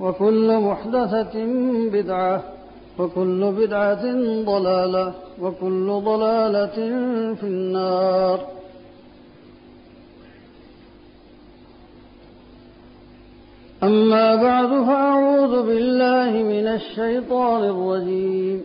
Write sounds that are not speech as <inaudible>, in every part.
وكل محدثة بدعة وكل بدعة ضلالة وكل ضلالة في النار. أما بعد فأعوذ بالله من الشيطان الرجيم.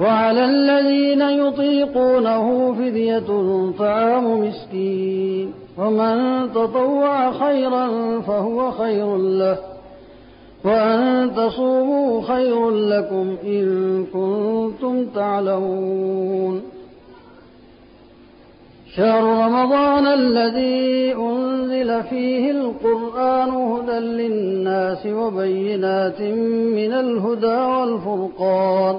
وعلى الذين يطيقونه فدية طعام مسكين. ومن تطوع خيرا فهو خير له. وأن تصوموا خير لكم إن كنتم تعلمون. شهر رمضان الذي أنزل فيه القرآن هدى للناس وبينات من الهدى والفرقان.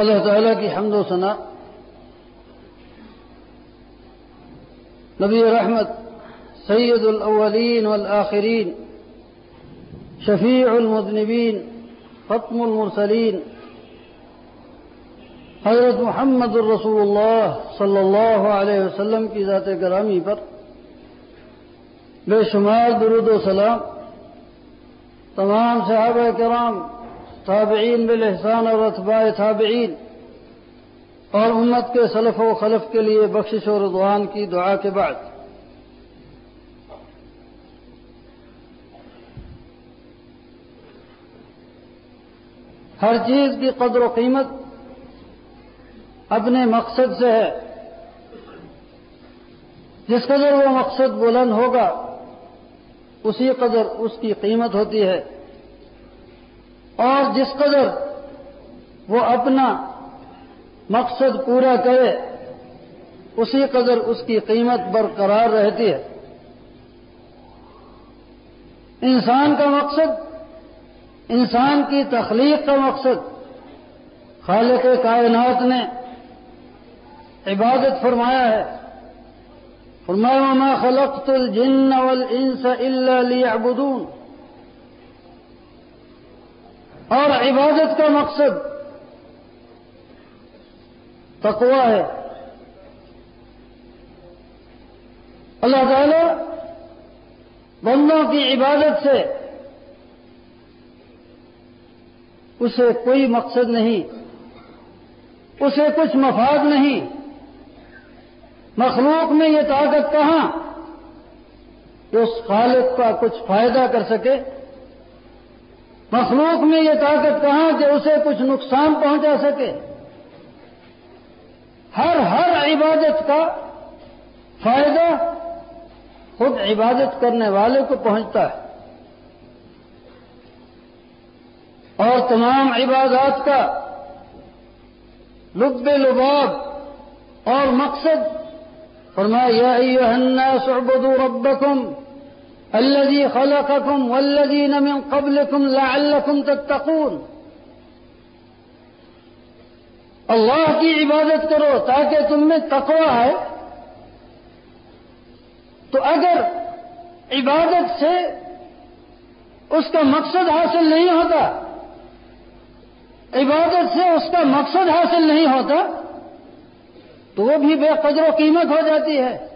اللہ تعالیٰ کی حمد و ثناء۔ نبی رحمت، سید الاولین والآخرین، شفیع المذنبین، ختم المرسلین۔ حضرت محمد الرسول اللہ صلی اللہ علیہ وسلم کی ذات گرامی پر بے شمار درود و سلام۔ تمام صحابہ کرام تابعین بالحسان اور اتباع تابعین۔ اور امت کے سلف و خلف کے لیے بخشش و رضوان کی دعا کے بعد۔ ہر چیز کی قدر و قیمت اپنے مقصد سے ہے۔ جس قدر وہ مقصد بلند ہوگا، اسی قدر اس کی قیمت ہوتی ہے۔ اور جس قدر وہ اپنا مقصد پورا کرے، اسی قدر اس کی قیمت برقرار رہتی ہے۔ انسان کا مقصد، انسان کی تخلیق کا مقصد۔ خالق کائنات نے عبادت فرمایا ہے۔ فرمایا، وما خلقت الجن والانس الا ليعبدون اور عبادت کا مقصد تقوا ہے۔ اللہ تعالی بندوں کی عبادت سے اسے کوئی مقصد نہیں، اسے کچھ مفاد نہیں۔ مخلوق میں یہ طاقت کہاں؟ کہ اس خالق کا کچھ فائدہ کر سکے۔ مخلوق میں یہ طاقت کہاں کہ اسے کچھ نقصان پہنچا سکے؟ ہر ہر عبادت کا فائدہ خود عبادت کرنے والے کو پہنچتا ہے۔ اور تمام عبادات کا لب لباب اور مقصد فرمایا، یا الناس اعبدوا ربکم الذي خلقكم والذين من قبلكم لعلكم تتقون. اللہ کی عبادت کرو تاکہ تم میں تقوی ہے. تو اگر عبادت سے اس کا مقصد حاصل نہیں ہوتا، عبادت سے اس کا مقصد حاصل نہیں ہوتا، تو وہ بھی بے قدر و قیمت ہو جاتی ہے۔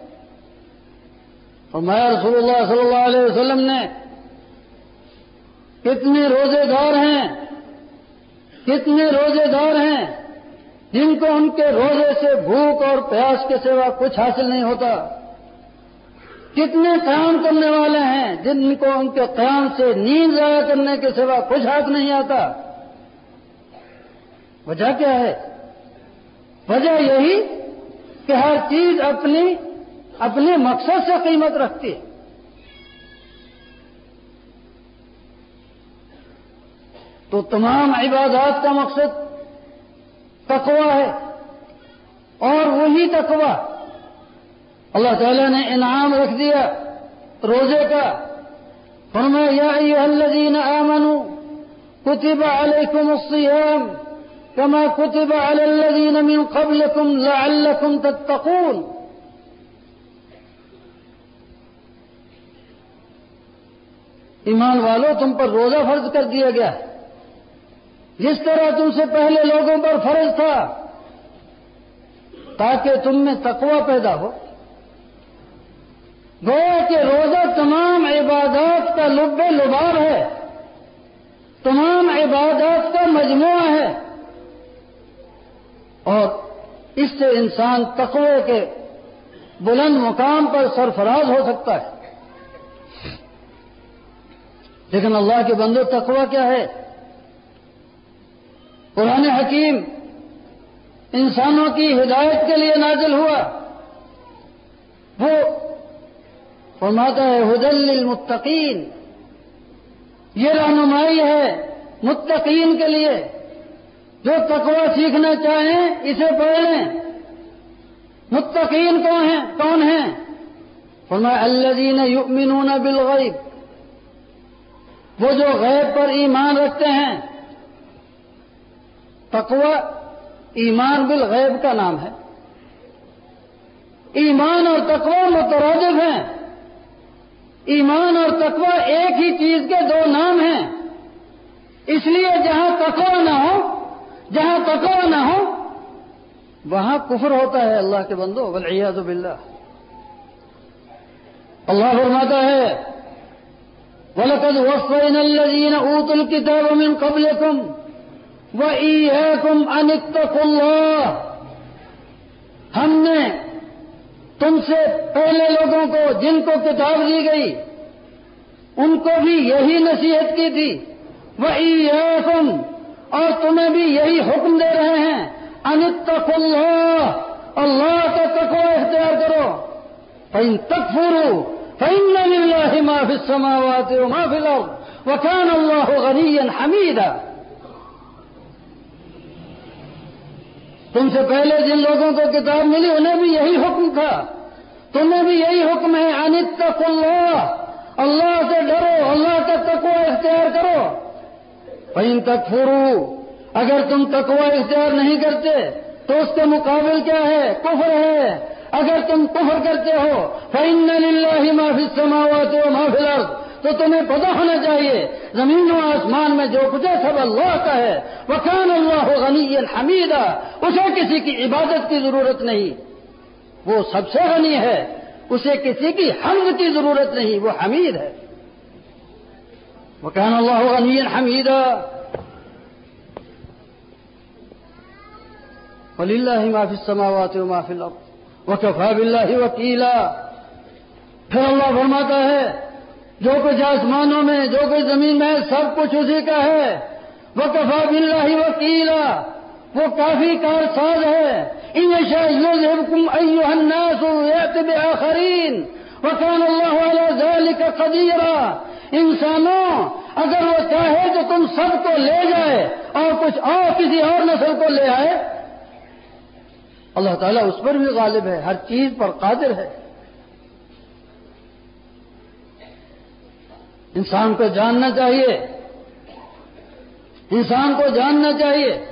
اور میں رسول اللہ صلی اللہ علیہ وسلم نے کتنے روزے دار ہیں، کتنے روزے دار ہیں، جن کو ان کے روزے سے بھوک اور پیاس کے سوا کچھ حاصل نہیں ہوتا، کتنے قیام کرنے والے ہیں جن کو ان کے قیام سے نیند ضائع کرنے کے سوا کچھ ہاتھ نہیں آتا۔ وجہ کیا ہے؟ وجہ یہی کہ ہر چیز اپنی اپنے مقصد سے قیمت رکھتی ہے۔ تو تمام عبادات کا مقصد تقوی ہے اور وہی تقوی۔ اللہ تعالیٰ نے انعام رکھ دیا روزے کا۔ فرمایا، یا ایوہ الذین آمنوا، کتب علیکم الصیام كما كتب على الذين من قبلكم لعلكم تتقون۔ ایمان والو، تم پر روزہ فرض کر دیا گیا۔ جس طرح تم سے پہلے لوگوں پر فرض تھا، تاکہ تم میں تقوی پیدا ہو۔ گویا کہ روزہ تمام عبادات کا لب لباب ہے، تمام عبادات کا مجموعہ ہے۔ اور اس سے انسان تقوی کے بلند مقام پر سرفراز ہو سکتا ہے۔ لیکن اللہ کے بندو تقوی کیا ہے؟ قرآن حکیم انسانوں کی ہدایت کے لیے نازل ہوا۔ وہ فرماتا ہے حدل للمتقین یہ رہنمائی ہے متقین کے لیے۔ جو تقوی سیکھنا چاہیں، اسے پڑھ لیں متقین کون ہیں؟ کون ہیں؟ فرمایا، الذین یؤمنون بالغیب وہ جو غیب پر ایمان رکھتے ہیں، تقوی ایمان بالغیب کا نام ہے۔ ایمان اور تقوی مترادف ہیں۔ ایمان اور تقوی ایک ہی چیز کے دو نام ہیں۔ اس لیے جہاں تقوی نہ ہو، جہاں تقوی نہ ہو، وہاں کفر ہوتا ہے اللہ کے بندو والعیاذ باللہ۔ اللہ فرماتا ہے وَلَقَدْ وَصَّيْنَا الَّذِينَ أُوتُوا الْكِتَابَ مِنْ قَبْلِكُمْ وَإِيَّاكُمْ أَنِ اتَّقُوا اللَّهَ. ہم نے تم سے پہلے لوگوں کو جن کو کتاب دی گئی، ان کو بھی یہی نصیحت کی تھی، وَإِيَّاكُمْ، اور تمہیں بھی یہی حکم دے رہے ہیں انتق اللہ اللہ کا تقوی اختیار کرو۔ فین تک پھورو فین اللہ ما فی السماوات وما فی الارض وکان اللہ غنی حمیدا تم سے پہلے جن لوگوں کو کتاب ملی، انہیں بھی یہی حکم تھا۔ تمہیں بھی یہی حکم ہے انتق اللہ۔ اللہ سے ڈرو، اللہ کا تقوی اختیار کرو۔ فین تک اگر تم تقوی اختیار نہیں کرتے، تو اس کے مقابل کیا ہے؟ کفر ہے۔ اگر تم کفر کرتے ہو فین للہ ما فی السماوات و ما تو تمہیں پتا ہونا چاہیے، زمین و آسمان میں جو کچھ ہے، سب اللہ کا ہے۔ وہ اللہ غنی حمیدہ اسے کسی کی عبادت کی ضرورت نہیں۔ وہ سب سے غنی ہے، اسے کسی کی حمد کی ضرورت نہیں، وہ حمید ہے۔ وہ اللہ غنی حمیدہ ولی اللہ معافی سماوات و معافی اللہ وہ کفا بلّہ وکیلا۔ پھر اللہ فرماتا ہے، جو کچھ آسمانوں میں، جو کچھ زمین میں، سب کچھ اسی کا ہے۔ وہ کفا بلّہ وکیلا۔ وہ کافی کار ساز ہے۔ ان شاہم ایو آخرین وکان اللہ علیہ ذلك قدیرہ انسانوں، اگر وہ چاہے تو تم سب کو لے جائے اور کچھ اور کسی اور نسل کو لے آئے۔ اللہ تعالیٰ اس پر بھی غالب ہے، ہر چیز پر قادر ہے۔ انسان کو جاننا چاہیے۔ انسان کو جاننا چاہیے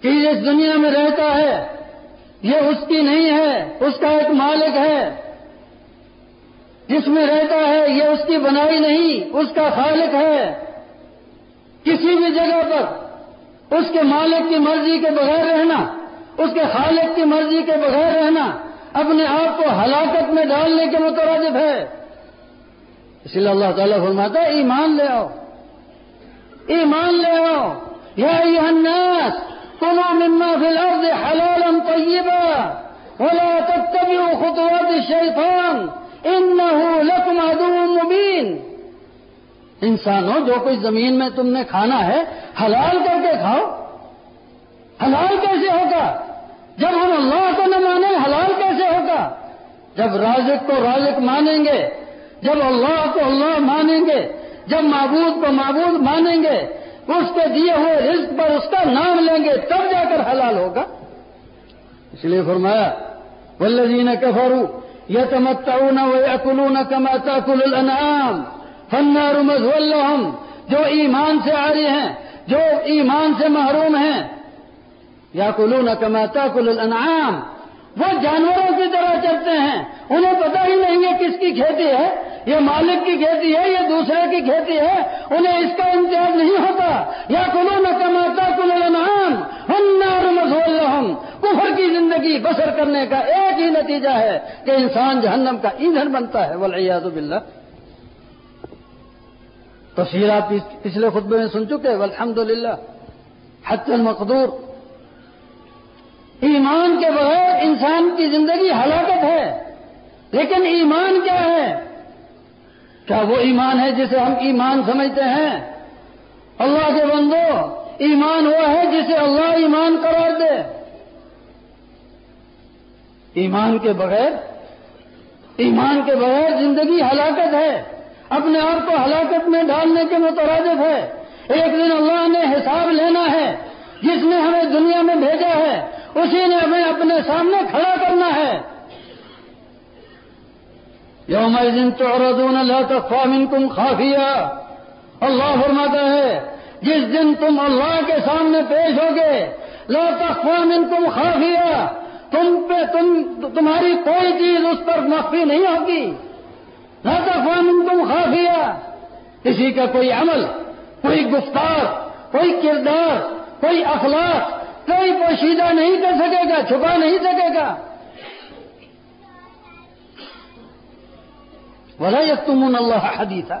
کہ اس دنیا میں رہتا ہے، یہ اس کی نہیں ہے، اس کا ایک مالک ہے۔ جس میں رہتا ہے، یہ اس کی بنائی نہیں، اس کا خالق ہے۔ کسی بھی جگہ پر اس کے مالک کی مرضی کے بغیر رہنا۔ اس کے خالق کی مرضی کے بغیر رہنا اپنے آپ کو ہلاکت میں ڈالنے کے مترادف ہے۔ اسی لیے اللہ تعالیٰ فرماتا ہے، ایمان لے آؤ۔ ایمان لے آؤ۔ یا الناس کنو مما فی الارض حلالا طیبا ولا تتبعوا خطوات الشیطان، انہو لکم عدو مبین۔ انسانوں، جو کچھ زمین میں تم نے کھانا ہے، حلال کر کے کھاؤ۔ حلال کیسے ہوگا؟ جب ہم اللہ کو نہ مانیں، حلال کیسے ہوگا؟ جب رازق کو رازق مانیں گے، جب اللہ کو اللہ مانیں گے، جب معبود کو معبود مانیں گے، اس کے دیے ہوئے رزق پر اس کا نام لیں گے، تب جا کر حلال ہوگا۔ اس لیے فرمایا ولزین کفرو یہ تمتا نہ وہ اکلو نہ کماتا کل الانعام فنار مزولہم جو ایمان سے آ رہے ہیں، جو ایمان سے محروم ہیں یا کلو نہ کماتا کل الانعام۔ وہ جانوروں کی طرح چلتے ہیں۔ انہیں پتہ ہی نہیں ہے کس کی کھیتی ہے، یہ مالک کی کھیتی ہے، یہ دوسرے کی کھیتی ہے۔ انہیں اس کا امتیاز نہیں ہوتا۔ یا کلو نہ کماتا کل الانعام ہم کفر کی زندگی بسر کرنے کا ایک ہی نتیجہ ہے کہ انسان جہنم کا ایندھن بنتا ہے۔ ولیاد باللہ۔ تفصیلات پچھلے خطبے میں سن چکے۔ الحمد للہ حت المقدور۔ ایمان کے بغیر انسان کی زندگی ہلاکت ہے۔ لیکن ایمان کیا ہے؟ کیا وہ ایمان ہے جسے ہم ایمان سمجھتے ہیں؟ اللہ کے بندو، ایمان وہ ہے جسے اللہ ایمان قرار دے۔ ایمان کے بغیر، ایمان کے بغیر زندگی ہلاکت ہے۔ اپنے آپ کو ہلاکت میں ڈالنے کے مترادف ہے۔ ایک دن اللہ نے حساب لینا ہے۔ جس نے ہمیں دنیا میں بھیجا ہے، اسی نے ہمیں اپنے سامنے کھڑا کرنا ہے۔ یوم دن تو لا تخفى منكم خافیہ۔ اللہ فرماتا ہے، جس دن تم اللہ کے سامنے پیش ہوگے، لا تخفى منكم خافیہ۔ تم پہ تم، تمہاری کوئی چیز اس پر مخفی نہیں ہوگی۔ لا تخفى منكم خافیہ۔ کسی کا کوئی عمل، کوئی گفتار، کوئی کردار کوئی اخلاق کوئی پوشیدہ نہیں کر سکے گا، چھپا نہیں سکے گا۔ ولا یکتمون اللہ حدیثا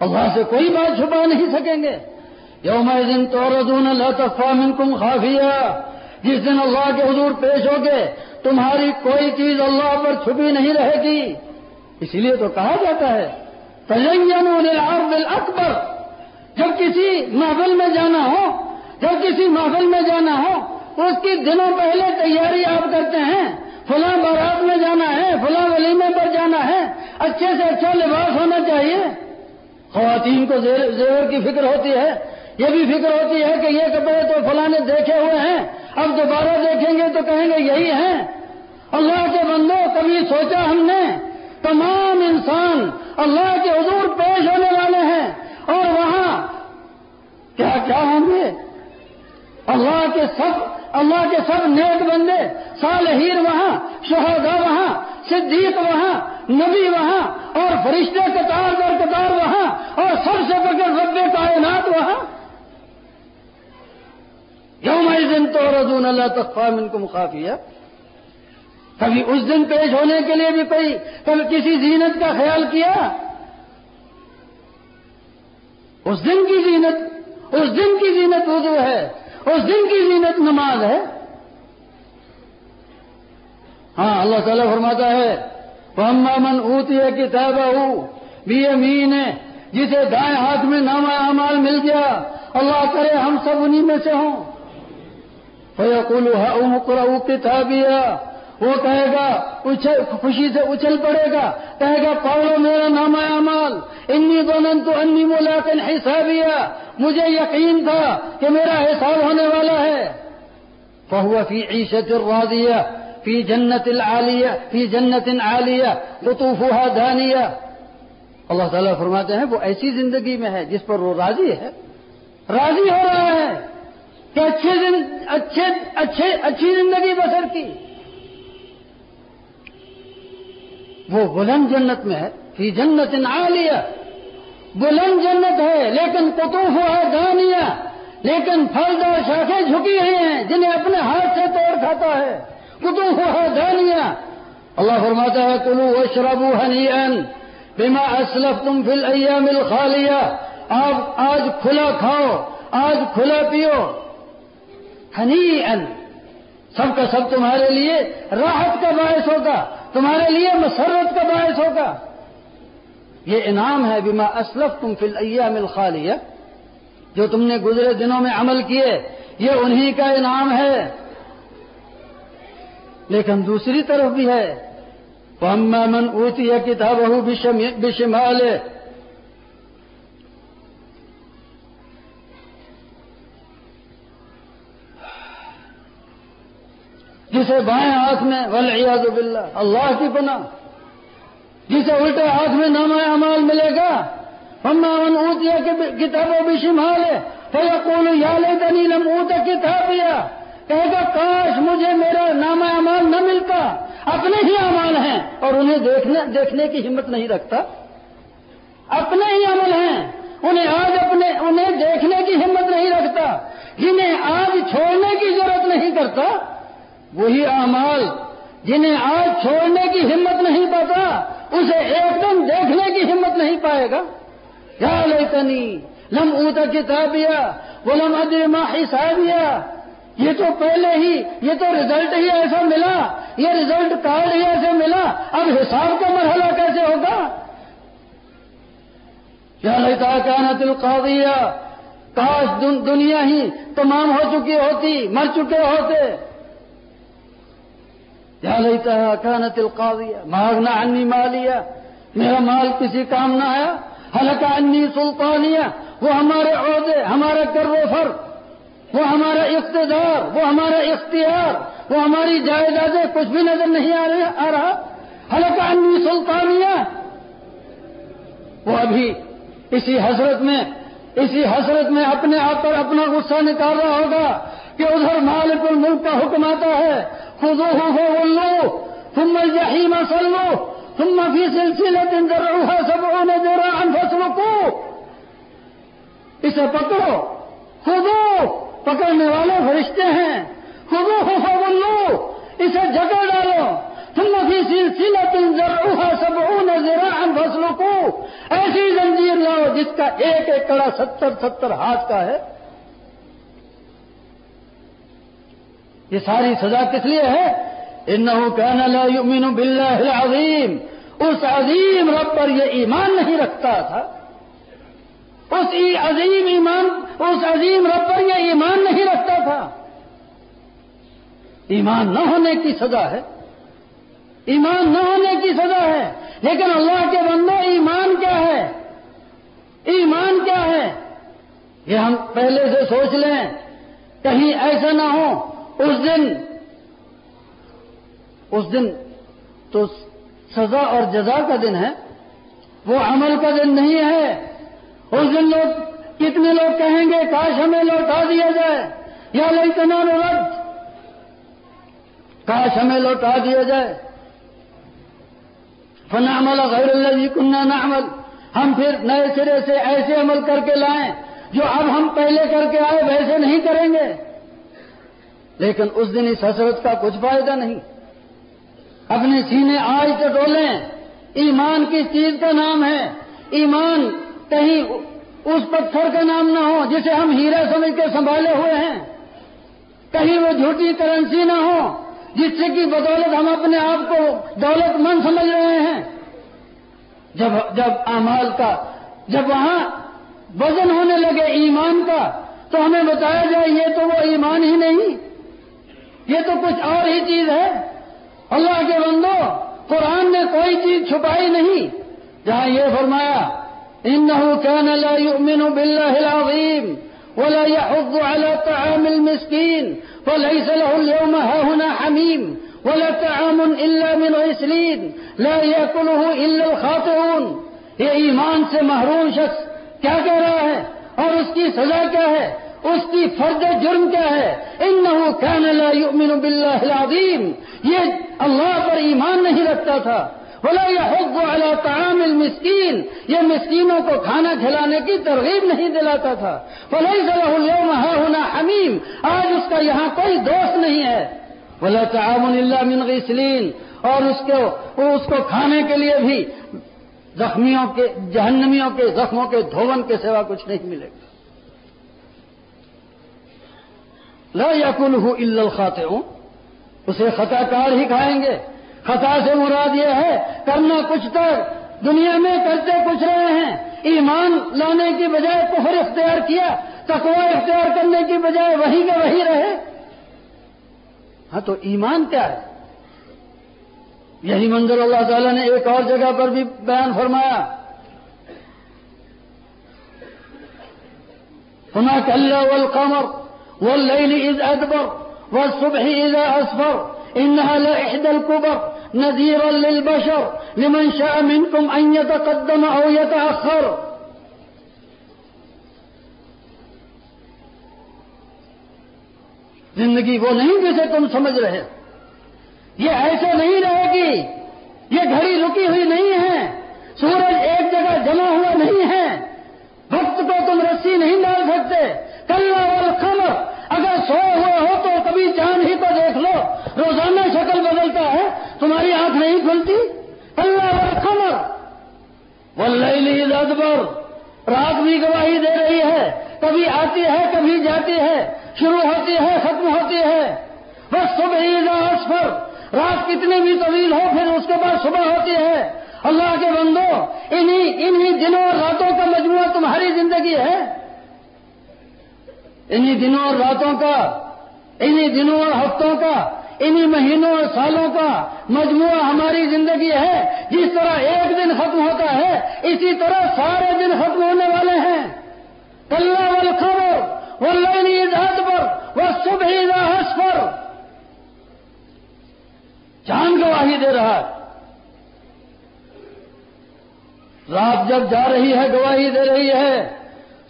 اللہ سے کوئی بات چھپا نہیں سکیں گے۔ یوم دن تو رضون اللہ تخوا منکم خافیہ جس دن اللہ کے حضور پیش ہوگے تمہاری کوئی چیز اللہ پر چھپی نہیں رہے گی۔ اسی لیے تو کہا جاتا ہے تلنگن اکبر جب کسی محفل میں جانا ہو جب کسی محفل میں جانا ہو، اس کی دنوں پہلے تیاری آپ کرتے ہیں۔ فلاں بارات میں جانا ہے، فلاں ولیمے پر جانا ہے۔ اچھے سے اچھا لباس ہونا چاہیے۔ خواتین کو زیور کی فکر ہوتی ہے۔ یہ بھی فکر ہوتی ہے کہ یہ کپڑے تو فلاں نے دیکھے ہوئے ہیں۔ اب دوبارہ دیکھیں گے تو کہیں گے یہی ہیں۔ اللہ کے بندوں، کبھی سوچا ہم نے، تمام انسان اللہ کے حضور پیش ہونے والے ہیں۔ اور وہاں کیا کیا ہوں گے؟ اللہ کے سب اللہ کے سب نیک بندے، صالحین وہاں شہدا وہاں، صدیق وہاں، نبی وہاں، اور فرشتے قطار در قطار وہاں، اور سب سے بغیر رب کائنات وہاں۔ یوم دن تو رضون اللہ تقفام ان کو مخافیہ کبھی اس دن پیش ہونے کے لیے بھی کوئی کبھی کسی زینت کا خیال کیا؟ اس دن کی زینت اس دن کی زینت وضو ہے۔ اس دن کی زینت نماز ہے۔ ہاں اللہ تعالیٰ فرماتا ہے وہ من اوتی ہے کتاب بھی امین ہے جسے دائیں ہاتھ میں نام امال مل گیا، اللہ کرے ہم سب انہی میں سے ہوں۔ فیقولو کتابیا وہ کہے گا خوشی سے اچھل پڑے گا۔ کہے گا پاؤ میرا نام امال۔ انی دونن تو انی ملاقن حسابیا مجھے یقین تھا کہ میرا حساب ہونے والا ہے۔ فہو فی عیشت الراضیہ فی جنت العالیہ، فی جنت عالیہ لطوفها دانیہ۔ اللہ تعالیٰ فرماتے ہیں، وہ ایسی زندگی میں ہے جس پر وہ راضی ہے۔ راضی ہو رہا ہے کہ اچھے اچھے اچھے اچھی زندگی بسر کی۔ وہ بلند جنت میں ہے، فی جنت عالیہ۔ بلند جنت ہے، لیکن قطوف ہے دانیہ لیکن پھلدار شاخیں جھکی ہوئی ہیں، جنہیں اپنے ہاتھ سے توڑ کھاتا ہے۔ قطوف ہے دانیہ اللہ فرماتا ہے کلو اشربو ہنی بما اسلف تم فل ایام الخالیہ۔ آپ آج کھلا کھاؤ، آج کھلا پیو۔ ہنی سب کا سب تمہارے لیے راحت کا باعث ہوگا، تمہارے لیے مسرت کا باعث ہوگا۔ یہ انعام ہے بما اسلف تم فل ایام الخالیہ، جو تم نے گزرے دنوں میں عمل کیے، یہ انہی کا انعام ہے۔ لیکن دوسری طرف بھی ہے۔ واما من اوتی کتابه بشماله جسے بائیں ہاتھ میں، والعیاذ باللہ، اللہ کی پناہ۔ جسے الٹے ہاتھ میں نام امال ملے گا۔ اما من اوتیا کتابوں بھی شمال ہے فیقول یا لیتنی لم اوت کتابیا۔ کہے گا، کاش مجھے میرا نام امال نہ ملتا۔ اپنے ہی امان ہیں۔ اور انہیں دیکھنے دیکھنے کی ہمت نہیں رکھتا۔ اپنے ہی عمل ہیں۔ انہیں آج اپنے، انہیں دیکھنے کی ہمت نہیں رکھتا۔ جنہیں آج چھوڑنے کی ضرورت نہیں کرتا۔ وہی اعمال جنہیں آج چھوڑنے کی ہمت نہیں پاتا، اسے ایک دم دیکھنے کی ہمت نہیں پائے گا۔ کیا لیتنی لم اوتا کتابیا وہ لم ادما حسابیا۔ یہ تو پہلے ہی، یہ تو ریزلٹ ہی ایسا ملا۔ یہ ریزلٹ کارڈ ہی ایسے ملا۔ اب حساب کا مرحلہ کیسے ہوگا؟ کیا لیتا کہنا دل قاضیہ کاش دنیا ہی تمام ہو چکی ہوتی، مر چکے ہوتے۔ کیا لیتا ہے القاضیہ ماغنا انی مالیا میرا مال کسی کام نہ آیا حلقہ انی سلطانیہ، وہ ہمارے عہدے، ہمارے کر و فر، وہ ہمارا اقتدار، وہ ہمارا اختیار، وہ ہماری جائیدادیں کچھ بھی نظر نہیں آ رہا حلقہ انی سلطانیہ۔ وہ ابھی اسی حسرت میں اسی حسرت میں اپنے آپ پر اپنا غصہ نکال رہا ہوگا۔ کہ ادھر مالک الملک کا حکم آتا ہے خود ہو لو تم یہی مسل لو تم بھی سلسلے دن ضرور سب نے دے رہا فصلوں کو اسے پکڑو خود پکڑنے والے فرشتے ہیں۔ خود ہو لو اسے جگہ ڈالو۔ تم بھی سلسلہ تم ضرور سب ذرا فصلوں کو ایسی زنجیر لاؤ جس کا ایک ایک کڑا ستر ستر ہاتھ کا ہے۔ یہ ساری سزا کس لیے ہے؟ انہو کہنا لا یؤمن باللہ العظیم۔ اس عظیم رب پر یہ ایمان نہیں رکھتا تھا۔ اس عظیم ایمان، اس عظیم رب پر یہ ایمان نہیں رکھتا تھا۔ ایمان نہ ہونے کی سزا ہے۔ ایمان نہ ہونے کی سزا ہے۔ لیکن اللہ کے بندے ایمان کیا ہے؟ ایمان کیا ہے؟ یہ ہم پہلے سے سوچ لیں۔ کہیں ایسا نہ ہو۔ اس دن اس دن تو سزا اور جزا کا دن ہے، وہ عمل کا دن نہیں ہے، اس دن لوگ کتنے لوگ کہیں گے، کاش ہمیں لوٹا دیا جائے، یا لئی تمام رد کاش ہمیں لوٹا دیا جائے، فنعمل غیر اللہ کنہ نعمل، ہم پھر نئے سرے سے ایسے عمل کر کے لائیں، جو اب ہم پہلے کر کے آئے ویسے نہیں کریں گے لیکن اس دن اس حسرت کا کچھ فائدہ نہیں۔ اپنے سینے آج تو ڈولیں ایمان کس چیز کا نام ہے؟ ایمان کہیں اس پتھر کا نام نہ ہو جسے ہم ہیرا سمجھ کے سنبھالے ہوئے ہیں۔ کہیں وہ جھوٹی کرنسی نہ ہو جس سے کی بدولت ہم اپنے آپ کو دولت مند سمجھ رہے ہیں۔ جب جب امال کا جب وہاں وزن ہونے لگے ایمان کا تو ہمیں بتایا جائے یہ تو وہ ایمان ہی نہیں۔ یہ تو کچھ اور ہی چیز ہے۔ اللہ کے بندو قرآن نے کوئی چیز چھپائی نہیں۔ جہاں یہ فرمایا انه كان لا يؤمن بالله العظيم ولا يحض على طعام المسكين فليس له اليوم هاهنا حميم ولا طعام إلا من غسلين لا يأكله إلا الخاطئون۔ یہ ایمان سے محروم شخص کیا کہہ رہا ہے اور اس کی سزا کیا ہے؟ اس کی فرد جرم کیا ہے؟ انه كان لا يؤمن بالله یہ اللہ پر ایمان نہیں رکھتا تھا۔ بولا یہ حب والا تعام المسکین۔ یہ مسکینوں کو کھانا کھلانے کی ترغیب نہیں دلاتا تھا۔ بولا اليوم ها ہونا حمیم۔ آج اس کا یہاں کوئی دوست نہیں ہے۔ بولا تعام اللہ من غسلین۔ اور اس کو اس کو کھانے کے لیے بھی زخمیوں کے جہنمیوں کے زخموں کے دھون کے سوا کچھ نہیں ملے گا۔ لا یقل ہوں الخاتے ہوں اسے خطا کار ہی کھائیں گے۔ خطا سے مراد یہ ہے، کرنا کچھ تو، دنیا میں کرتے کچھ رہے ہیں۔ ایمان لانے کی بجائے کفر اختیار کیا تقوا اختیار کرنے کی بجائے وہی کے وہی رہے۔ ہاں تو ایمان کیا ہے؟ یہی منظر اللہ تعالیٰ نے ایک اور جگہ پر بھی بیان فرمایا۔ سنا کل والقمر۔ واللیل اذ ادبر والصبح اذا اسفر انها لاحدى الكبر نذيرا للبشر لمن شاء منكم ان يتقدم او يتاخر زندگی وہ نہیں جسے تم سمجھ رہے یہ ایسے نہیں رہے گی. یہ گھڑی رکی ہوئی نہیں ہے. سورج ایک جگہ جمع ہوا نہیں ہے. وقت کو تم رسی نہیں ڈال سکتے۔ کل اور خبر اگر سوئے ہوئے ہو تو کبھی چاند ہی کو دیکھ لو۔ روزانہ شکل بدلتا ہے، تمہاری آنکھ نہیں کھلتی۔ اللہ خبر وہ ادبر رات بھی گواہی دے رہی ہے۔ کبھی آتی ہے، کبھی جاتی ہے۔ شروع ہوتی ہے، ختم ہوتی ہے۔ بس صبح عید پر رات کتنی بھی طویل ہو، پھر اس کے بعد صبح ہوتی ہے۔ اللہ کے بندو، انہی انہی دنوں اور راتوں کا مجموعہ تمہاری زندگی ہے۔ انہی دنوں اور راتوں کا، انہی دنوں اور ہفتوں کا، انہی مہینوں اور سالوں کا مجموعہ ہماری زندگی ہے۔ جس طرح ایک دن ختم ہوتا ہے، اسی طرح سارے دن ختم ہونے والے ہیں۔ کلّا وال وہ لینی عید پر وہ صبح ہس پر جان گواہی دے رہا ہے۔ رات جب جا رہی ہے، گواہی دے رہی ہے۔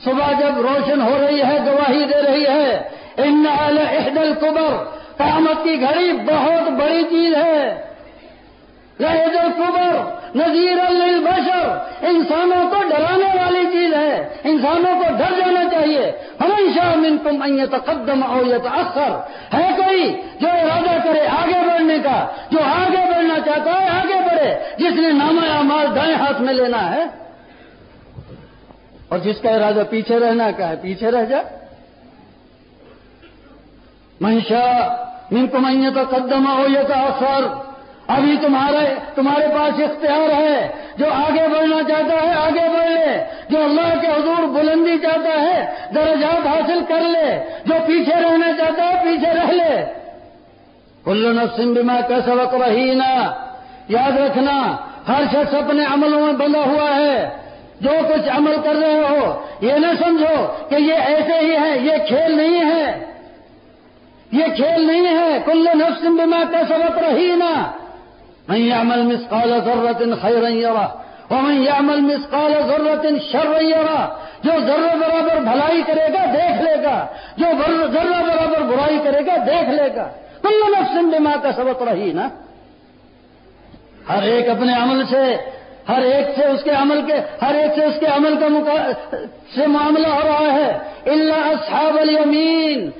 صبح جب روشن ہو رہی ہے، گواہی دے رہی ہے۔ ان عہد القبر، قیامت کی گھڑی بہت بڑی چیز ہے۔ نذیر البشر انسانوں کو ڈرانے والی چیز ہے۔ انسانوں کو ڈر جانا چاہیے۔ ہمیشہ من تم تقدم او اکثر ہے کوئی جو ارادہ کرے آگے بڑھنے کا، جو آگے بڑھنا چاہتا ہے آگے بڑھے۔ جس نے ناما مال دائیں ہاتھ میں لینا ہے۔ اور جس کا ارادہ پیچھے رہنا کا ہے، پیچھے رہ جائے منشا من کو میں تو قدم ابھی تمہارے تمہارے پاس اختیار ہے۔ جو آگے بڑھنا چاہتا ہے، آگے بڑھ لے جو اللہ کے حضور بلندی چاہتا ہے، درجات حاصل کر لے۔ جو پیچھے رہنا چاہتا ہے، پیچھے رہ لے۔ کل نفسم بما کا سبق رہینا یاد رکھنا، ہر شخص اپنے عملوں میں بندہ ہوا ہے۔ جو کچھ عمل کر رہے ہو، یہ نہ سمجھو کہ یہ ایسے ہی ہے، یہ کھیل نہیں ہے۔ یہ کھیل نہیں ہے۔ کل نفس بما کا سبق رہی نا میں عمل مسقال ضرورت خیر ومن يعمل مثقال ضرورت شر یرا جو ذرہ برابر بھلائی کرے گا دیکھ لے گا، جو ذرہ برابر برائی کرے گا دیکھ لے گا۔ کل نفس بما کا سبق رہی نا ہر ایک اپنے عمل سے، ہر ایک سے اس کے عمل کے ہر ایک سے اس کے عمل کا مقا... سے معاملہ ہو رہا ہے۔ اللہ اصحاب الیمین۔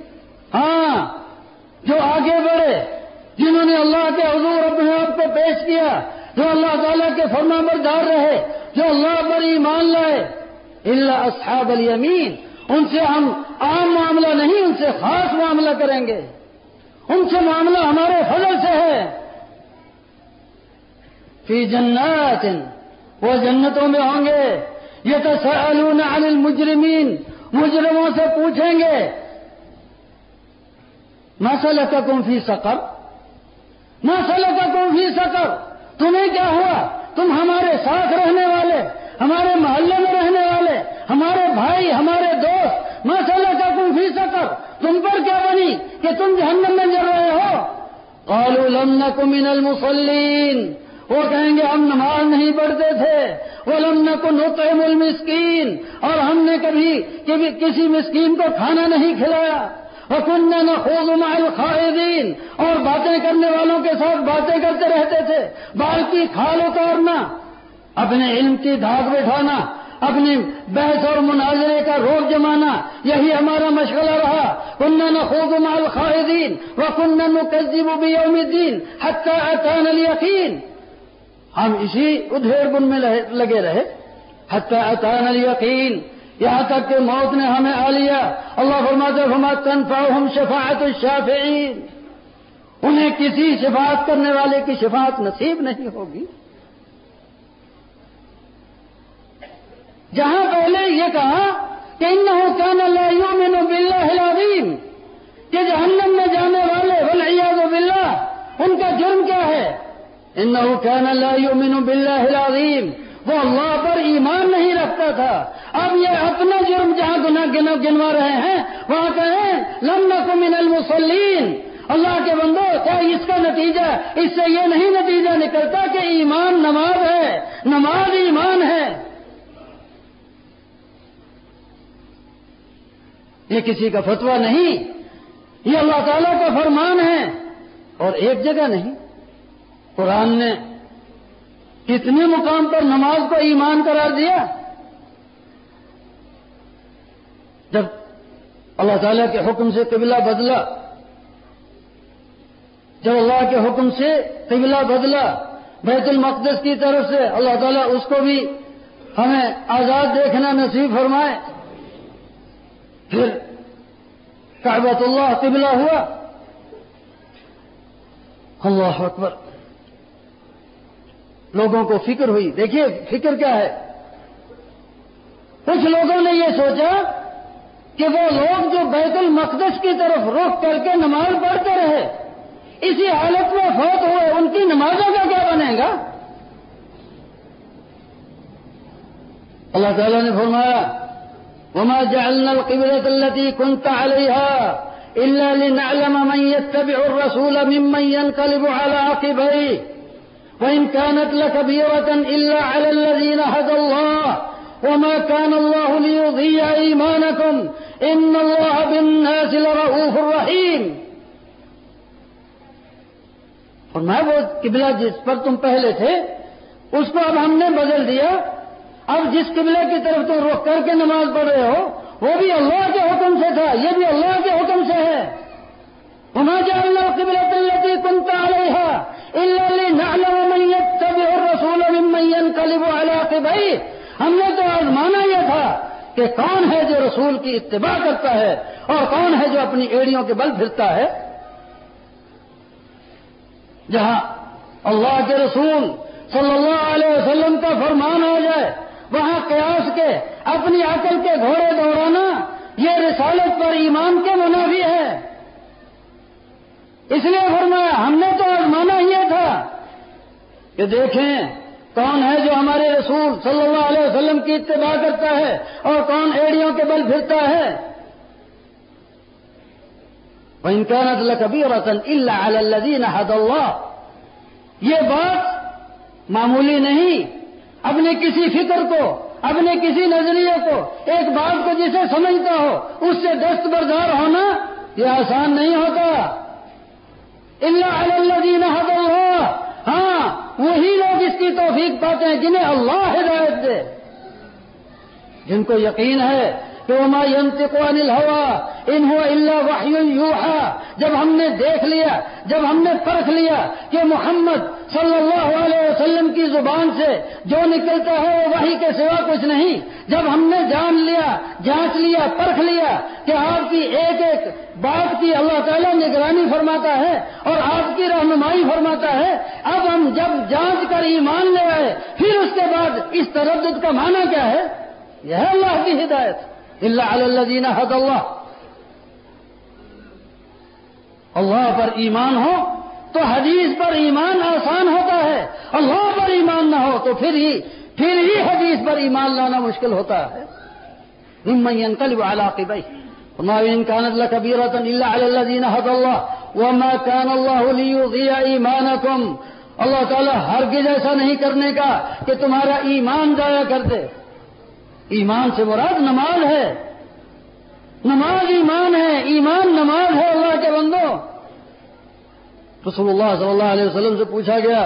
ہاں جو آگے بڑھے۔ جنہوں نے اللہ کے حضور اپنے آپ کو پیش کیا، جو اللہ تعالیٰ کے فرما بردار رہے، جو اللہ پر ایمان لائے اللہ اصحاب الیمین۔ ان سے ہم عام معاملہ نہیں، ان سے خاص معاملہ کریں گے۔ ان سے معاملہ ہمارے فضل سے ہے۔ فی جنات وہ جنتوں میں ہوں گے۔ یہ تو سلون عن المجرمین، مجرموں سے پوچھیں گے مسل کا فی سکر مسل کا کم فی سکر تمہیں کیا ہوا؟ تم ہمارے ساتھ رہنے والے، ہمارے محلے میں رہنے والے، ہمارے بھائی، ہمارے دوست مسل کا کم فی سکر تم پر کیا بنی کہ تم جہنم میں جل رہے ہو؟ قالوا لم نكن من المصلين وہ کہیں گے ہم نماز نہیں پڑھتے تھے۔ وہ لمن کو نوتم المسکین۔ اور ہم نے کبھی کسی مسکین کو کھانا نہیں کھلایا۔ وہ کن نہ خوب الخائدین اور باتیں کرنے والوں کے ساتھ باتیں کرتے رہتے تھے۔ بال کی کھال اتارنا، اپنے علم کی دھاگ بٹھانا، اپنی بحث اور مناظرے کا روک جمانا، یہی ہمارا مشغلہ رہا۔ کنہ نہ خوب مال خواہدین وہ کنہ نو و بیوم دین حتہ اطان یقین ہم اسی ادھیر بن میں لگے رہے۔ حتہ اطان یقین یہاں تک کہ موت نے ہمیں آ لیا۔ اللہ فرماتے فرما تنفا ہم شفاعت الشافعین انہیں کسی شفاعت کرنے والے کی شفاعت نصیب نہیں ہوگی۔ جہاں پہلے یہ کہا کہ ان کان اللہ میں نو بلّہ کہ جہنم میں جانے والے ولیاد باللہ، ان کا جرم کیا ہے؟ ان کان اللہ میں نو العظیم وہ اللہ پر ایمان نہیں رکھتا تھا۔ اب یہ اپنا جرم جہاں گنا گنا گنوا رہے ہیں، وہاں کہیں، لم کو من المسلین اللہ کے بندو، کیا اس کا نتیجہ؟ اس سے یہ نہیں نتیجہ نکلتا کہ ایمان نماز ہے۔ نماز ایمان ہے۔ یہ کسی کا فتوا نہیں۔ یہ اللہ تعالیٰ کا فرمان ہے۔ اور ایک جگہ نہیں، قرآن نے کتنے مقام پر نماز کو ایمان قرار دیا جب اللہ تعالیٰ کے حکم سے قبلہ بدلا، جب اللہ کے حکم سے قبلہ بدلا بیت المقدس کی طرف سے اللہ تعالیٰ اس کو بھی ہمیں آزاد دیکھنا نصیب فرمائے، پھر کعبۃ اللہ قبلہ ہوا۔ اللہ اکبر۔ لوگوں کو فکر ہوئی۔ دیکھیے فکر کیا ہے؟ کچھ لوگوں نے یہ سوچا کہ وہ لوگ جو بیت المقدس کی طرف رخ کر کے نماز پڑھتے رہے، اسی حالت میں فوت ہوئے، ان کی نمازوں کا کیا بنے گا؟ اللہ تعالیٰ نے فرمایا، وما جعلنا القبلة التي كنت عليها إلا لنعلم من يتبع الرسول ممن ينقلب على عقبيه وإن كانت لكبيرة إلا على الذين هدى الله وما كان الله ليضيع إيمانكم إن الله بالناس لرؤوف رحيم۔ اور میں وہ قبلہ جس پر تم پہلے تھے، اس کو اب ہم نے بدل دیا۔ اب جس قبلے کی طرف تم رخ کر کے نماز پڑھ رہے ہو، وہ بھی اللہ کے حکم سے تھا، یہ بھی اللہ کے حکم سے ہے۔ اللہ قبل التی کنتا علیہ رسول کلب اللہ کے بھائی ہم نے تو آزمانا یہ تھا کہ کون ہے جو رسول کی اتباع کرتا ہے اور کون ہے جو اپنی ایڑیوں کے بل پھرتا ہے؟ جہاں اللہ کے رسول صلی اللہ علیہ وسلم کا فرمان ہو جائے، وہاں قیاس کے اپنی عقل کے گھوڑے دوڑانا یہ رسالت پر ایمان کے منافی ہے۔ اس لیے فرمایا، ہم نے تو آزمانا یہ تھا کہ دیکھیں کون ہے جو ہمارے رسول صلی اللہ علیہ وسلم کی اتباع کرتا ہے اور کون ایڑیوں کے بل پھرتا ہے۔ وہ انکانت لکبی رسن اللہ الدین حد اللہ یہ بات معمولی نہیں۔ اپنے کسی فکر کو، اپنے کسی نظریے کو، ایک بات کو جسے سمجھتا ہو، اس سے دست بردار ہونا یہ آسان نہیں ہوتا۔ اللہ اللہ جی نہ ہاں وہی لوگ اس کی توفیق پاتے ہیں جنہیں اللہ ہدایت دے۔ جن کو یقین ہے کہ وہ ينطق عن الهوى ان هو الا وحي يوحى جب ہم نے دیکھ لیا، جب ہم نے پرکھ لیا کہ محمد صلی اللہ علیہ وسلم کی زبان سے جو نکلتا ہے وہ وحی کے سوا کچھ نہیں۔ جب ہم نے جان لیا، جانچ لیا، پرکھ لیا کہ آپ کی ایک ایک بات کی اللہ تعالیٰ نگرانی فرماتا ہے اور آپ کی رہنمائی فرماتا ہے، اب ہم جب جانچ کر ایمان لے آئے، پھر اس کے بعد اس تردد کا معنی کیا ہے؟ یہ ہے اللہ کی ہدایت۔ اللہ الذین حد اللہ اللہ پر ایمان ہو تو حدیث پر ایمان آسان ہوتا ہے۔ اللہ پر ایمان نہ ہو تو پھر ہی پھر ہی حدیث پر ایمان لانا مشکل ہوتا ہے۔ ينقلب على عقبيه وما إن كانت لكبيرة إلا على الذين هدى الله، وما كان الله ليضيع إيمانكم۔ اللہ تعالیٰ ہرگز ایسا نہیں کرنے کا کہ تمہارا ایمان ضائع کر دے۔ ایمان سے مراد نماز ہے۔ نماز ایمان ہے، ایمان نماز ہے اللہ کے بندوں۔ رسول اللہ صلی اللہ علیہ وسلم سے پوچھا گیا،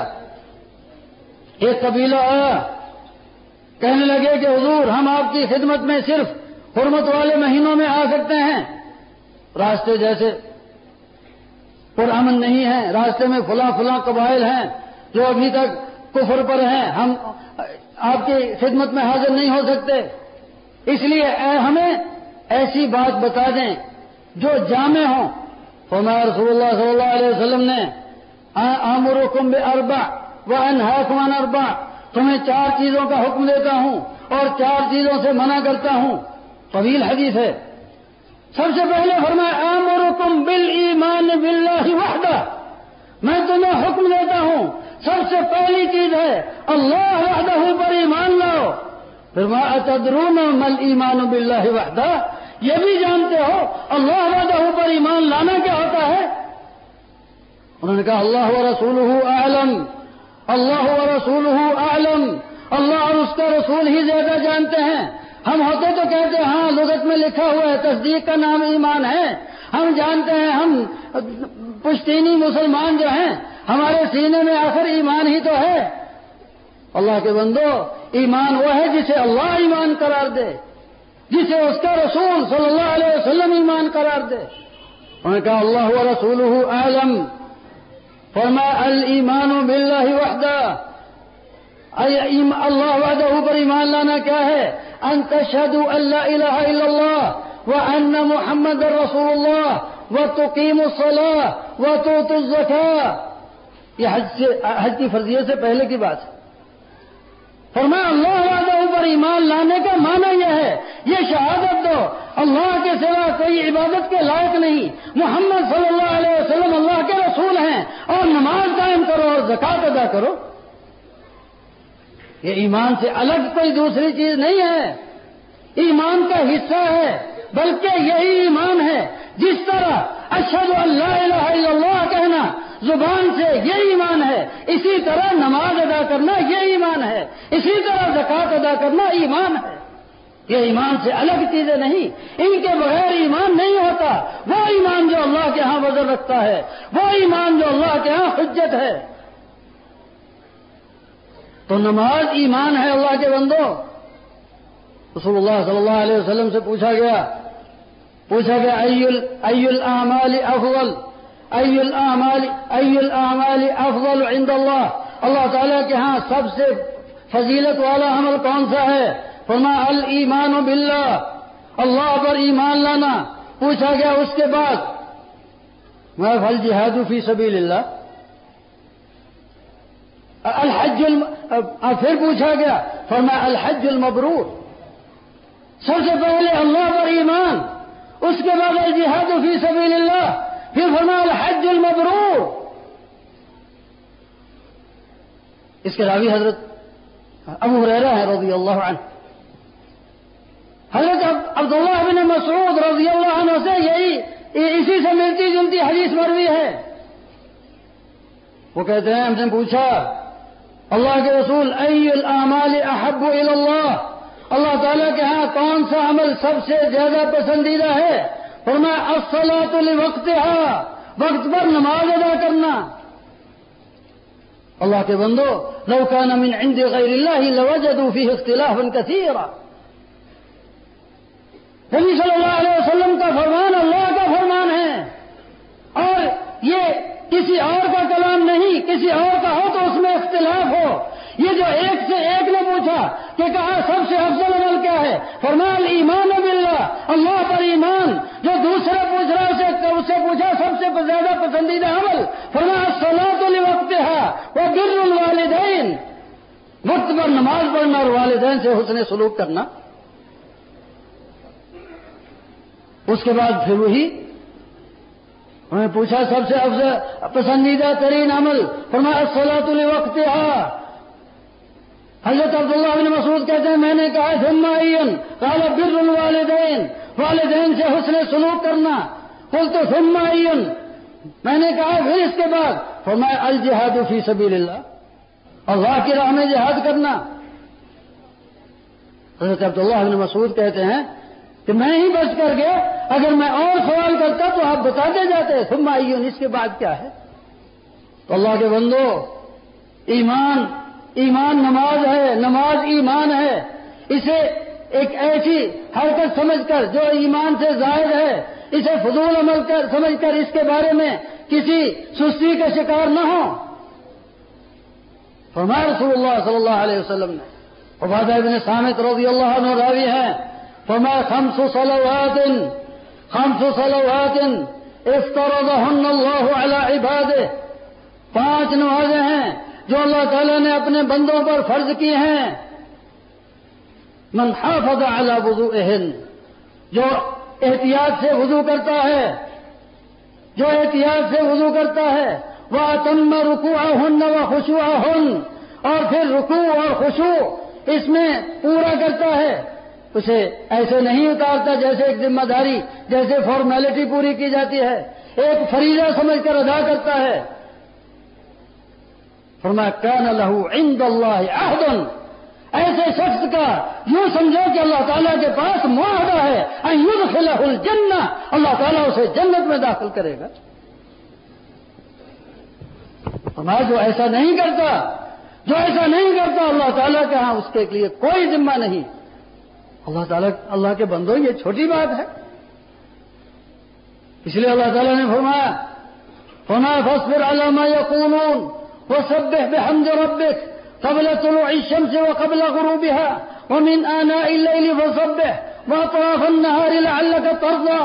ایک قبیلہ آیا، کہنے لگے کہ حضور، ہم آپ کی خدمت میں صرف حرمت والے مہینوں میں آ سکتے ہیں۔ راستے جیسے پرامن نہیں ہیں راستے میں فلاں فلاں قبائل ہیں جو ابھی تک کفر پر ہیں۔ ہم آپ کی خدمت میں حاضر نہیں ہو سکتے۔ اس لیے ہمیں ایسی بات بتا دیں، جو جامع ہوں۔ فرمایا رسول اللہ صلی اللہ علیہ وسلم نے آمر حکم اربا و انحکمان اربا تمہیں چار چیزوں کا حکم دیتا ہوں اور چار چیزوں سے منع کرتا ہوں۔ طویل حدیث ہے۔ سب سے پہلے فرمایا آمر حکم بل ایمان بلّہ وحدہ میں تمہیں حکم دیتا ہوں سب سے پہلی چیز ہے، اللہ وحدہ پر ایمان لاؤ۔ پھر میں اتدرون مل ایمان باللہ وحدہ؟ یہ بھی جانتے ہو، اللہ وحدہ پر ایمان لانا کیا ہوتا ہے؟ انہوں نے کہا، اللہ و رسول عالم اللہ و رسول عالم اللہ اور اس کا رسول ہی زیادہ جانتے ہیں۔ ہم ہوتے تو کہتے ہیں ہاں لغت میں لکھا ہوا ہے، تصدیق کا نام ایمان ہے۔ ہم جانتے ہیں، ہم پشتینی مسلمان جو ہیں ہمارے سینے میں آخر ایمان ہی تو ہے۔ اللہ کے بندو، ایمان وہ ہے جسے اللہ ایمان قرار دے، جسے اس کا رسول صلی اللہ علیہ وسلم ایمان قرار دے۔ انہوں نے کہا، اللہ و رسول عالم فرما المان باللہ وحدہ۔ اللہ وحدہ پر ایمان لانا کیا ہے؟ ان تشہد اللہ الہ الا اللہ و ان محمد رسول اللہ و تقیم الصلاح و تو یہ حج سے حج کی فرضیت سے پہلے کی بات ہے۔ فرمایا، اللہ وعدہ پر ایمان لانے کا معنی یہ ہے، یہ شہادت دو۔ اللہ کے سوا کوئی عبادت کے لائق نہیں۔ محمد صلی اللہ علیہ وسلم اللہ کے رسول ہیں۔ اور نماز قائم کرو اور زکات ادا کرو۔ یہ ایمان سے الگ کوئی دوسری چیز نہیں ہے۔ ایمان کا حصہ ہے، بلکہ یہی ایمان ہے۔ جس طرح اشد اللہ الہ الا اللہ کہنا زبان سے یہ ایمان ہے، اسی طرح نماز ادا کرنا یہ ایمان ہے، اسی طرح زکات ادا کرنا ایمان ہے۔ یہ ایمان سے الگ چیزیں نہیں، ان کے بغیر ایمان نہیں ہوتا۔ وہ ایمان جو اللہ کے ہاں وزن رکھتا ہے، وہ ایمان جو اللہ کے ہاں حجت ہے۔ تو نماز ایمان ہے اللہ کے بندو رسول اللہ صلی اللہ علیہ وسلم سے پوچھا گیا پوچھا گیا ای الاعمال افضل ای الاعمال ای الاعمال افضل عند اللہ اللہ تعالیٰ کے ہاں سب سے فضیلت والا عمل کون سا ہے فرما المان باللہ اللہ پر ایمان لانا پوچھا گیا اس کے بعد میں فل جہاد فی سبیل اللہ الحج الم... پھر پوچھا گیا فرما الحج المبرور سب سے پہلے اللہ پر ایمان اس کے فی پھر فرمایا الحج المبرور. اس کے راوی حضرت ابو حریرہ ہے رضی اللہ عنہ۔ حضرت عبداللہ بن مسعود رضی اللہ عنہ سے یہی اسی سے ملتی جلتی حدیث مروی ہے۔ وہ کہتے ہیں، ہم نے پوچھا، اللہ کے رسول ای الاعمال احب الى اللہ؟ اللہ تعالیٰ کے ہاں کون سا عمل سب سے زیادہ پسندیدہ ہے؟ اور میں تو وقت وقت پر نماز ادا کرنا. اللہ کے بندو لوکا من عند غیر اللہ لوجدوا فيه اختلافا كثيرا نبی صلی اللہ علیہ وسلم کا فرمان اللہ کا فرمان ہے. اور یہ کسی اور کا کلام نہیں، کسی اور کا ہو تو اس میں اختلاف ہو. یہ جو ایک سے ایک نے پوچھا کہ کہا سب سے افضل عمل کیا ہے فرمان ایمان باللہ، اللہ پر ایمان. سب سے زیادہ پسندیدہ عمل فرمان سلا تو وقت ہے وہ گر الوالدین۔ وقت پر نماز پڑھنا اور والدین سے حسن سلوک کرنا۔ اس کے بعد پھر وہی انہوں نے پوچھا، سب سے افضل پسندیدہ ترین عمل۔ فرمایا سلاۃ الوقت حضرت عبداللہ بن مسعود کہتے ہیں، میں نے کہا ذمائین قال، بر الوالدین۔ والدین سے حسن سلوک کرنا۔ کل تو ذمائین میں نے کہا، پھر اس کے بعد فرمایا الجہاد فی سبیل اللہ اللہ کی راہ میں جہاد کرنا۔ حضرت عبداللہ بن مسعود کہتے ہیں کہ میں ہی بچ کر گیا، اگر میں اور سوال کرتا تو آپ بتاتے جاتے، ثم آئیون اس کے بعد کیا ہے؟ تو اللہ کے بندو، ایمان ایمان نماز ہے، نماز ایمان ہے۔ اسے ایک ایسی حرکت سمجھ کر جو ایمان سے زائد ہے اسے فضول عمل کر سمجھ کر اس کے بارے میں کسی سستی کا شکار نہ ہو فرمایا رسول اللہ صلی اللہ علیہ وسلم نے، عبادہ ابن سامت رضی اللہ عنہ راوی ہیں فرمایا خمس صلوات خمس صلوات افترضهن اللہ علی عباده پانچ نمازیں ہیں جو اللہ تعالیٰ نے اپنے بندوں پر فرض کی ہیں۔ من حافظ على وضوئهن جو احتیاط سے وضو کرتا ہے۔ جو احتیاط سے وضو کرتا ہے، وہ اتم رکوع ہن و خوشو اور پھر رکوع اور خوشو اس میں پورا کرتا ہے۔ اسے ایسے نہیں اتارتا جیسے ایک ذمہ داری، جیسے فارمیلٹی پوری کی جاتی ہے۔ ایک فریضہ سمجھ کر ادا کرتا ہے۔ فرمایا، کان لہو عند اللہ عہد ایسے شخص کا یوں سمجھو کہ اللہ تعالیٰ کے پاس معاہدہ ہے یدخلہ الجنہ اللہ تعالیٰ اسے جنت میں داخل کرے گا۔ فرمایا، جو ایسا نہیں کرتا، جو ایسا نہیں کرتا، اللہ تعالیٰ کے ہاں اس کے لیے کوئی ذمہ نہیں۔ اللہ تعالیٰ، اللہ کے بندوں، یہ چھوٹی بات ہے۔ اس لیے اللہ تعالیٰ نے فرمایا فرمایا فصبر علامہ یقولون وسبح بحمد ربك قبل طلوع الشمس وقبل غروبها ومن آناء الليل فسبح وأطراف النهار لعلك ترضى.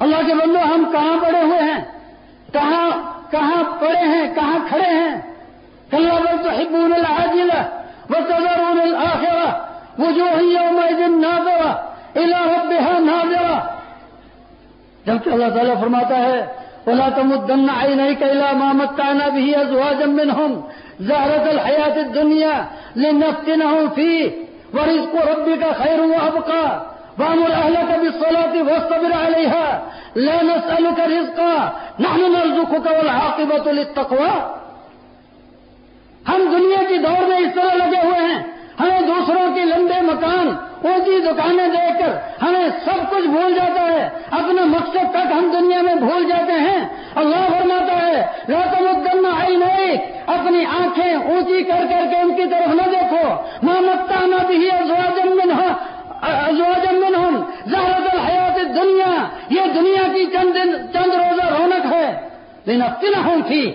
اللہ کے بندو، ہم کہاں پڑے ہوئے ہیں؟ کہاں کہاں پڑے ہیں؟ کہاں کھڑے ہیں؟ کلّا بل تحبون العاجلہ وتذرون الآخرة وجوه يومئذ ناظرة إلى ربها ناظرة جبکہ اللہ تعالیٰ فرماتا ہے ولا تمدن عينيك إلى ما متعنا به أزواجا منهم. زهرة الحياة الدنيا لنفتنهم فيه. ورزق ربك خير وأبقى. وأمر أهلك بالصلاة واصطبر عليها. لا نسألك رزقا. نحن نرزقك والعاقبة للتقوى. ہم دنیا کی دور میں اس طرح لگے ہوئے ہیں ہمیں دوسروں کے لمبے مکان، اونچی دکانیں دیکھ کر ہمیں سب کچھ بھول جاتا ہے۔ اپنے مقصد تک ہم دنیا میں بھول جاتے ہیں۔ اللہ فرماتا ہے راتم آئی نہیں اپنی آنکھیں اونچی کر کر کے ان کی طرف نہ دیکھو۔ محمد نہ بھی ازواجمن ازواجمن ہوں زہرت الحیات دنیا یہ دنیا کی چند چند روزہ رونق ہے۔ لیکن اب تین ہوں تھی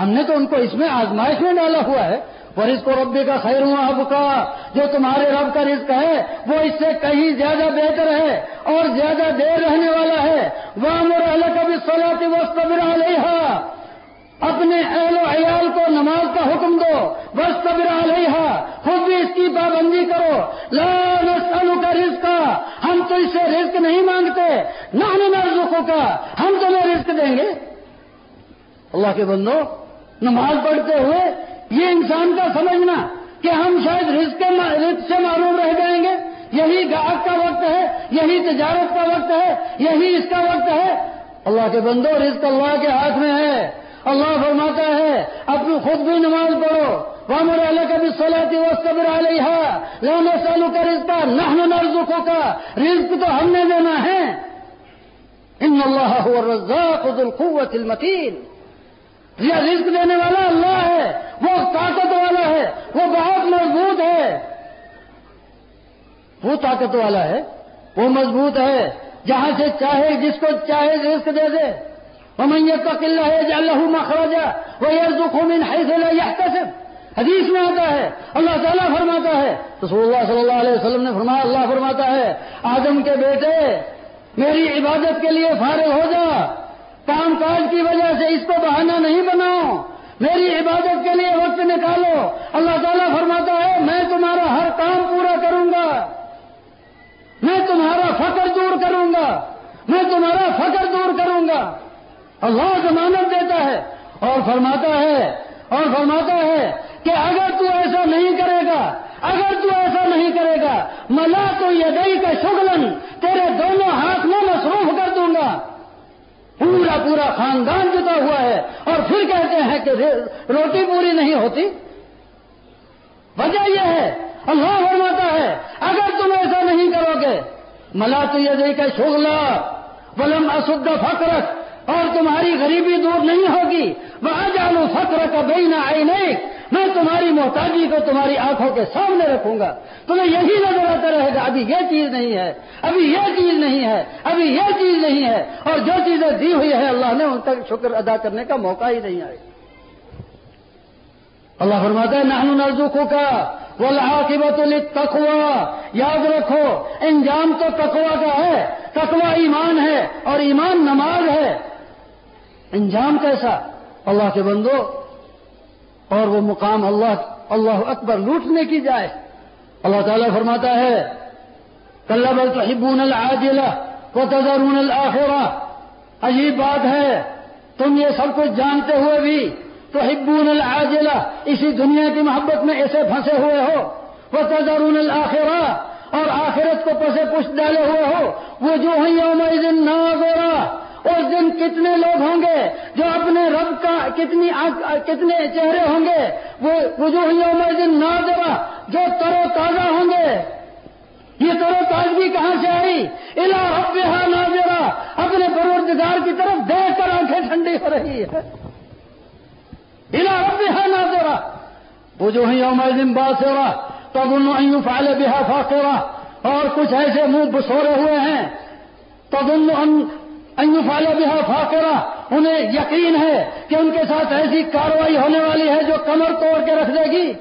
ہم نے تو ان کو اس میں آزمائش میں ڈالا ہوا ہے۔ اور اس کو ربی کا خیر ہوا اب کا، جو تمہارے رب کا رزق ہے، وہ اس سے کہیں زیادہ بہتر ہے اور زیادہ دیر رہنے والا ہے۔ وہ امر کا بھی سلاتی وسطبر علیہ اپنے اہل و عیال کو نماز کا حکم دو۔ بس علیہ خود بھی اس کی پابندی کرو۔ لالو کا رزق ہم تو اس سے رزق نہیں مانگتے۔ نہ رزقوں کا ہم تمہیں رزق دیں گے۔ اللہ کے بندو، نماز پڑھتے ہوئے یہ انسان کا سمجھنا کہ ہم شاید رزق سے معروم رہ جائیں گے۔ یہی گاہک کا وقت ہے، یہی تجارت کا وقت ہے، یہی اس کا وقت ہے۔ اللہ کے بندو، رزق اللہ کے ہاتھ میں ہے۔ اللہ فرماتا ہے، اپنی خود بھی نماز پڑھو۔ وامر علیہ کا بھی سلاتی وہ صبر علیہ لانے سالوں کا رزق نہ نرزقوں کا رزق تو ہم نے دینا ہے۔ ان اللہ رزاق القوت المتین۔ یہ رزق دینے والا اللہ ہے، وہ طاقت والا ہے، وہ بہت مضبوط ہے۔ وہ طاقت والا ہے، وہ مضبوط ہے۔ جہاں سے چاہے، جس کو چاہے رزق دے دے۔ وہ کا قلعہ ہے جا اللہ مخراجا وہ یہ دکھوں حدیث میں آتا ہے، اللہ تعالیٰ فرماتا ہے رسول اللہ صلی اللہ علیہ وسلم نے فرمایا، اللہ فرماتا ہے، آدم کے بیٹے، میری عبادت کے لیے فارغ ہو جا۔ کام کاج کی وجہ سے اس کو بہانہ نہیں بناؤ۔ میری عبادت کے لیے وقت نکالو۔ اللہ تعالیٰ فرماتا ہے، میں تمہارا ہر کام پورا کروں گا۔ میں تمہارا فخر دور کروں گا۔ میں تمہارا فخر دور کروں گا۔ اللہ ضمانت دیتا ہے۔ اور فرماتا ہے، اور فرماتا ہے کہ اگر تو ایسا نہیں کرے گا، اگر تو ایسا نہیں کرے گا، ملا تو یہ دئی کا شگلن تیرے دونوں ہاتھ میں مصروف کر دوں گا۔ پورا پورا خاندان جتا ہوا ہے اور پھر کہتے ہیں کہ روٹی پوری نہیں ہوتی۔ وجہ یہ ہے، اللہ فرماتا ہے، اگر تم ایسا نہیں کرو گے، ملا تو یہ دئی کا شگلا ولم اشدھ فخرت اور تمہاری غریبی دور نہیں ہوگی۔ وہ جانو فخر کا بے آئی نہیں میں تمہاری محتاجی کو تمہاری آنکھوں کے سامنے رکھوں گا۔ تمہیں یہی نظر آتا رہے گا، ابھی یہ چیز نہیں ہے، ابھی یہ چیز نہیں ہے، ابھی یہ چیز نہیں ہے۔ اور جو چیزیں دی ہوئی ہے اللہ نے ان تک شکر ادا کرنے کا موقع ہی نہیں آئے اللہ فرماتا ہے نہنو نرزوکھوں کا وہ لاقبت تخوا یاد رکھو، انجام تو تقوا کا ہے تقوا ایمان ہے اور ایمان نماز ہے۔ انجام کیسا؟ اللہ کے بندو اور وہ مقام اللہ اللہ اکبر لوٹنے کی جائے۔ اللہ تعالیٰ فرماتا ہے کل بل تو ہبون العاجلہ کو تذرون الآخرہ۔ عجیب بات ہے، تم یہ سب کچھ جانتے ہوئے بھی تو ہبون العاجلہ، اسی دنیا کی محبت میں ایسے پھنسے ہوئے ہو۔ وہ تذرون الآخرہ، اور آخرت کو پسے پش ڈالے ہوئے ہو۔ وہ جو ہے یوم نہ اس دن کتنے لوگ ہوں گے جو اپنے رب کا کتنی کتنے چہرے ہوں گے؟ وہ وجوہ یوم دن نہ دیوا جو ترو تازہ ہوں گے۔ یہ ترو تازگی کہاں سے آئی؟ الا رب نہ اپنے پروردگار کی طرف دیکھ کر آنکھیں ٹھنڈی ہو رہی ہے الا رب نہ دیوا وجوہ یوم دن بات ہو رہا تب ان فال بہا فاقورا اور کچھ ایسے منہ بسورے ہوئے ہیں۔ تب ان فالو بہا فاقرا، انہیں یقین ہے کہ ان کے ساتھ ایسی کاروائی ہونے والی ہے جو کمر توڑ کے رکھ دے گی۔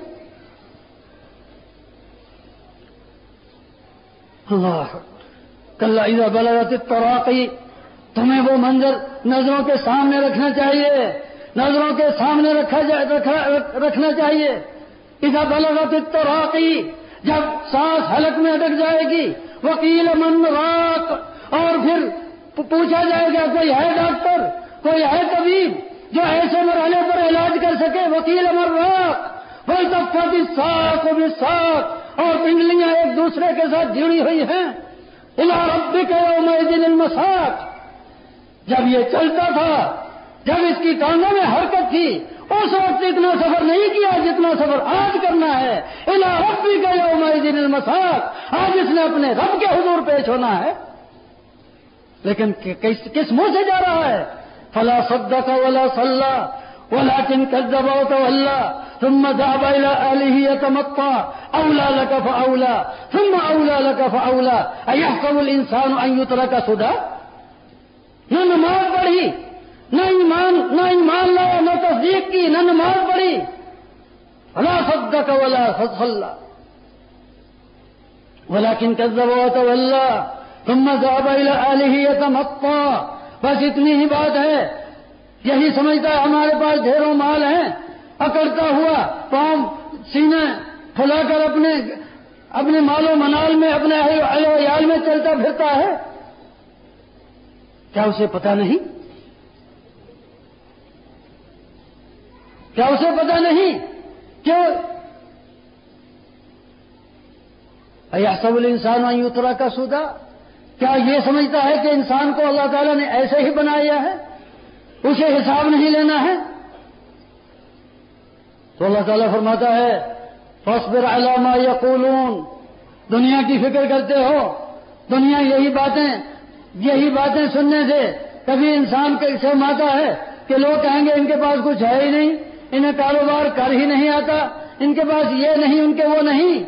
اللہ کل بلغت تراقی تمہیں وہ منظر نظروں کے سامنے رکھنا چاہیے، نظروں کے سامنے رکھا رکھنا چاہیے۔ اذا بلغت تراقی جب سانس حلق میں اٹک جائے گی وکیل من راک اور پھر پوچھا جائے گا، کوئی ہے ڈاکٹر؟ کوئی ہے طبیب جو ایسے مرحلے پر علاج کر سکے؟ وکیل امر راک وہی طبقہ بھی ساخ بھی ساخ اور پنڈلیاں ایک دوسرے کے ساتھ جڑی ہوئی ہیں۔ الا ربی کے دن المساق جب یہ چلتا تھا، جب اس کی ٹانگوں میں حرکت تھی، اس وقت اتنا سفر نہیں کیا جتنا سفر آج کرنا ہے۔ الا ربی کا یوم دن المساق آج اس نے اپنے رب کے حضور پیش ہونا ہے۔ لیکن کس منہ سے جا رہا ہے؟ فلا صدق ولا صلى ولكن كذب وتولى ثم ذهب الى اهله يتمطى اولى لك فاولى ثم اولى لك فاولى ايحسب الانسان ان يترك سدى؟ نہ نماز پڑھی، نہ ایمان نہ ایمان لایا، نہ تصدیق کی، نہ نماز پڑھی۔ فلا صدق ولا صلى ولكن كذب وتولى ثم ذهب الى اهله يتمطى. بس اتنی ہی بات ہے. یہی سمجھتا ہے ہمارے پاس ڈھیروں مال ہیں. اکڑتا ہوا پاؤں سینے پھلا کر اپنے اپنے مال و منال میں، اپنے عیال میں چلتا پھرتا ہے. کیا اسے پتا نہیں؟ کیا اسے پتا نہیں کہ سب الانسان اترا کا سودا؟ کیا یہ سمجھتا ہے کہ انسان کو اللہ تعالیٰ نے ایسے ہی بنایا ہے؟ اسے حساب نہیں لینا ہے؟ تو اللہ تعالیٰ فرماتا ہے فصبر علامہ یا دنیا کی فکر کرتے ہو، دنیا یہی باتیں یہی باتیں سننے سے کبھی انسان سے ماتا ہے کہ لوگ کہیں گے ان کے پاس کچھ ہے ہی نہیں، انہیں کاروبار کر ہی نہیں آتا، ان کے پاس یہ نہیں، ان کے وہ نہیں۔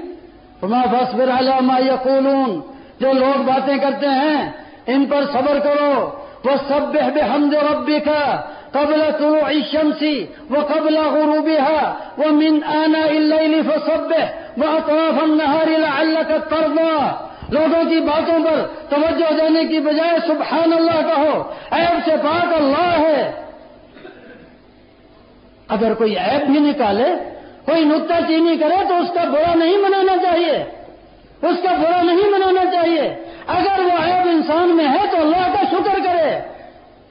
ما فصبر علامہ یقولون۔ جو لوگ باتیں کرتے ہیں، ان پر صبر کرو۔ وہ سب بحمد ربی کا قبل طلوع الشمس وقبل غروبها ومن آناء الليل فصبح وأطراف النهار لعلك ترضى۔ لوگوں کی باتوں پر توجہ دینے کی بجائے سبحان اللہ کہو، عیب سے پاک اللہ ہے۔ اگر کوئی عیب بھی نکالے، کوئی نکتہ چینی کرے تو اس کا برا نہیں منانا چاہیے۔ اس کا برا نہیں منانا چاہیے۔ اگر وہ عیب انسان میں ہے تو اللہ کا شکر کرے۔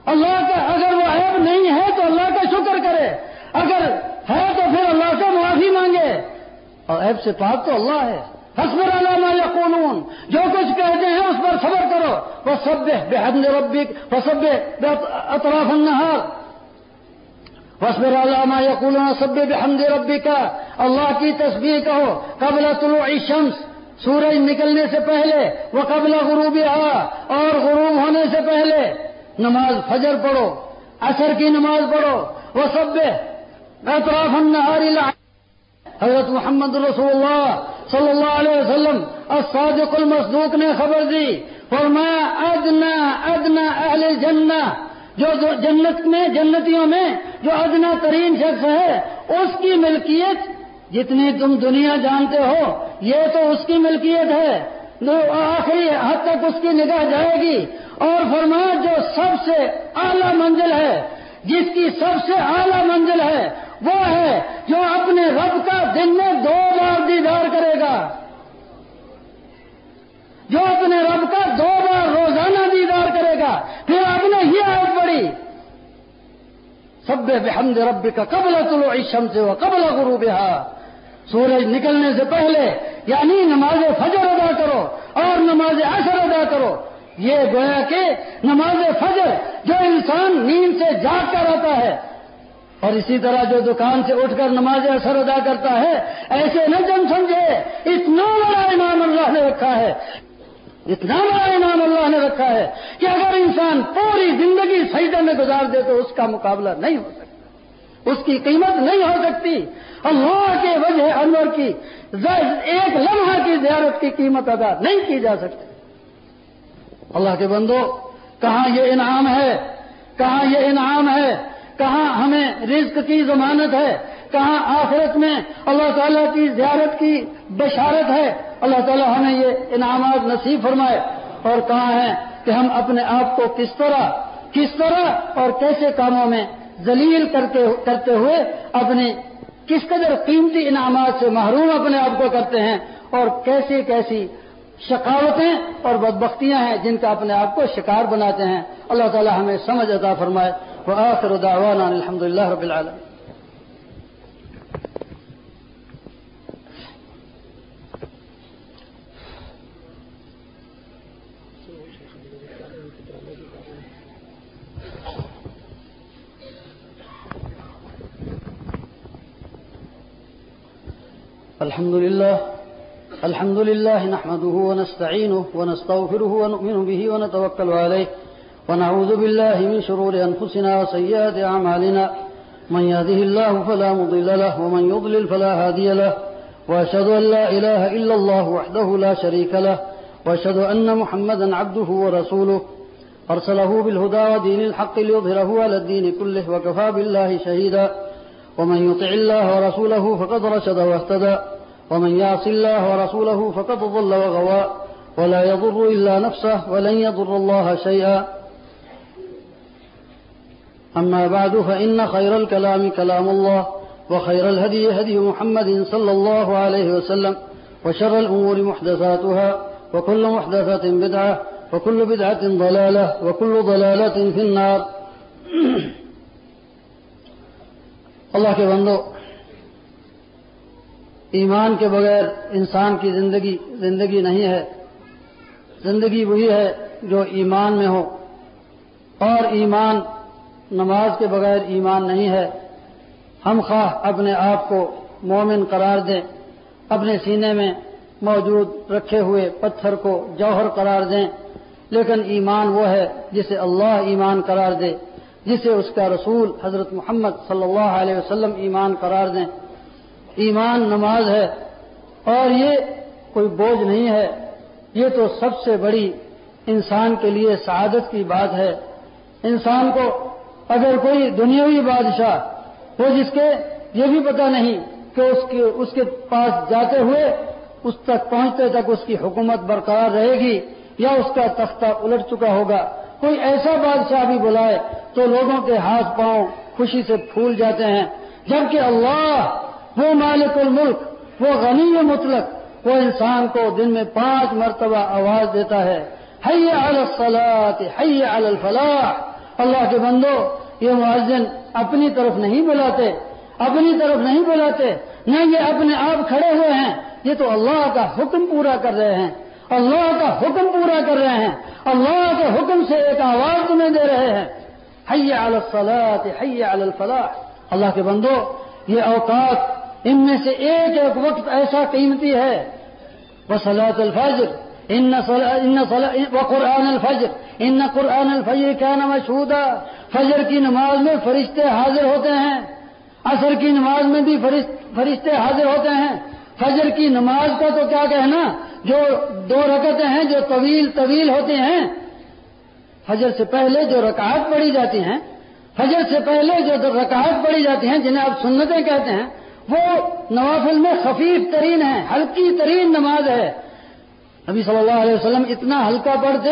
اللہ کا اگر وہ عیب نہیں ہے تو اللہ کا شکر کرے۔ اگر ہے تو پھر اللہ سے معافی مانگے۔ اور عیب سے پاک تو اللہ ہے۔ حسب علامہ یا قانون جو کچھ کہتے ہیں اس پر صبر کرو۔ وہ سب بے حد ربک۔ وہ سب اطراف النہار۔ وصبر علامہ یا سب بے حمد ربی کا اللہ کی تصویر کہو۔ قبل طلوع الشمس۔ سورج نکلنے سے پہلے وہ قبل غروب اور غروب ہونے سے پہلے نماز فجر پڑھو اثر کی نماز پڑھو وہ سب اطراف النہار حضرت محمد رسول اللہ صلی اللہ علیہ وسلم، الصادق المصدوق نے خبر دی، فرمایا، ادنا ادنا اہل جنہ جو جنت میں، جنتیوں میں، جو ادنا ترین شخص ہے، اس کی ملکیت جتنی تم دنیا جانتے ہو، یہ تو اس کی ملکیت ہے۔ آخری حد تک اس کی نگاہ جائے گی۔ اور فرمایا جو سب سے اعلی منزل ہے، جس کی سب سے اعلی منزل ہے، وہ ہے جو اپنے رب کا دن میں دو بار دیدار کرے گا۔ جو اپنے رب کا دو بار روزانہ دیدار کرے گا۔ پھر آپ نے ہی آیت پڑی سب بحمد رب کا قبل طلوع الشمس سے وہ قبل غروب سورج نکلنے سے پہلے یعنی نماز فجر ادا کرو اور نماز اثر ادا کرو۔ یہ گویا کہ نماز فجر جو انسان نیند سے جاگ کر آتا ہے۔ اور اسی طرح جو دکان سے اٹھ کر نماز اثر ادا کرتا ہے، ایسے نہ جن سمجھے، اتنا بڑا انعام اللہ نے رکھا ہے۔ اتنا بڑا انعام اللہ نے رکھا ہے کہ اگر انسان پوری زندگی سجدے میں گزار دے تو اس کا مقابلہ نہیں ہو سکتا۔ اس کی قیمت نہیں ہو سکتی۔ اللہ کے وجہ انور کی ایک لمحہ کی زیارت کی قیمت ادا نہیں کی جا سکتی۔ اللہ کے بندو، کہاں یہ انعام ہے؟ کہاں یہ انعام ہے؟ کہاں ہمیں رزق کی ضمانت ہے؟ کہاں آخرت میں اللہ تعالیٰ کی زیارت کی بشارت ہے؟ اللہ تعالیٰ ہمیں یہ انعامات نصیب فرمائے۔ اور کہاں ہے کہ ہم اپنے آپ کو کس طرح کس طرح اور کیسے کاموں میں ذلیل کرتے ہوئے اپنے کس قدر قیمتی انعامات سے محروم اپنے آپ کو کرتے ہیں اور کیسی کیسی شکاوتیں اور بدبختیاں ہیں جن کا اپنے آپ کو شکار بناتے ہیں۔ اللہ تعالی ہمیں سمجھ عطا فرمائے۔ وہ آخر دعوانا الحمد اللہ رب العالم الحمد لله. الحمد لله نحمده ونستعينه ونستغفره ونؤمن به ونتوكل عليه. ونعوذ بالله من شرور أنفسنا وسيئات أعمالنا. من يهده الله فلا مضل له ومن يضلل فلا هادي له. وأشهد أن لا إله إلا الله وحده لا شريك له. وأشهد أن محمدا عبده ورسوله. أرسله بالهدى ودين الحق ليظهره على الدين كله وكفى بالله شهيدا. ومن يطع الله ورسوله فقد رشد واهتدى ومن يعص الله ورسوله فقد ضل وغوى ولا يضر إلا نفسه ولن يضر الله شيئا. أما بعد فإن خير الكلام كلام الله وخير الهدي هدي محمد صلى الله عليه وسلم وشر الأمور محدثاتها وكل محدثة بدعة وكل بدعة ضلالة وكل ضلالة في النار. <clears throat> الله کے بندو ایمان کے بغیر انسان کی زندگی زندگی نہیں ہے۔ زندگی وہی ہے جو ایمان میں ہو۔ اور ایمان نماز کے بغیر ایمان نہیں ہے۔ ہم خواہ اپنے آپ کو مومن قرار دیں، اپنے سینے میں موجود رکھے ہوئے پتھر کو جوہر قرار دیں، لیکن ایمان وہ ہے جسے اللہ ایمان قرار دے۔ جسے اس کا رسول حضرت محمد صلی اللہ علیہ وسلم ایمان قرار دیں۔ ایمان نماز ہے اور یہ کوئی بوجھ نہیں ہے۔ یہ تو سب سے بڑی انسان کے لیے سعادت کی بات ہے۔ انسان کو اگر کوئی دنیاوی بادشاہ وہ جس کے یہ بھی پتہ نہیں کہ اس کے اس کے پاس جاتے ہوئے اس تک پہنچتے تک اس کی حکومت برقرار رہے گی یا اس کا تختہ الٹ چکا ہوگا۔ کوئی ایسا بادشاہ بھی بلائے تو لوگوں کے ہاتھ پاؤں خوشی سے پھول جاتے ہیں۔ جبکہ اللہ، وہ مالک الملک، وہ غنی مطلق، وہ انسان کو دن میں پانچ مرتبہ آواز دیتا ہے۔ حی علی الصلاة حی علی الفلاح۔ اللہ کے بندو، یہ معذن اپنی طرف نہیں بلاتے، اپنی طرف نہیں بلاتے، نہ یہ اپنے آپ کھڑے ہوئے ہیں، یہ تو اللہ کا حکم پورا کر رہے ہیں۔ اللہ کا حکم پورا کر رہے ہیں۔ اللہ کے حکم سے ایک آواز تمہیں دے رہے ہیں۔ حی علی الصلاة حی الفلاح۔ اللہ کے بندو، یہ اوقات ان میں سے ایک ایک وقت ایسا قیمتی ہے۔ وہ سلاۃ الفجر، ان قرآن الفجر، ان قرآن الفجر کیا نام مشہودا۔ فجر کی نماز میں فرشتے حاضر ہوتے ہیں۔ عصر کی نماز میں بھی فرشتے حاضر ہوتے ہیں۔ فجر کی نماز کا تو کیا کہنا؟ جو دو رکعتیں ہیں جو طویل طویل ہوتے ہیں، فجر سے پہلے جو رکعت پڑی جاتی ہیں، فجر سے پہلے جو رکعت پڑی جاتی ہیں، جنہیں آپ سنتیں کہتے ہیں، وہ نوافل میں خفیف ترین ہے ہلکی ترین نماز ہے۔ نبی صلی اللہ علیہ وسلم اتنا ہلکا پڑھتے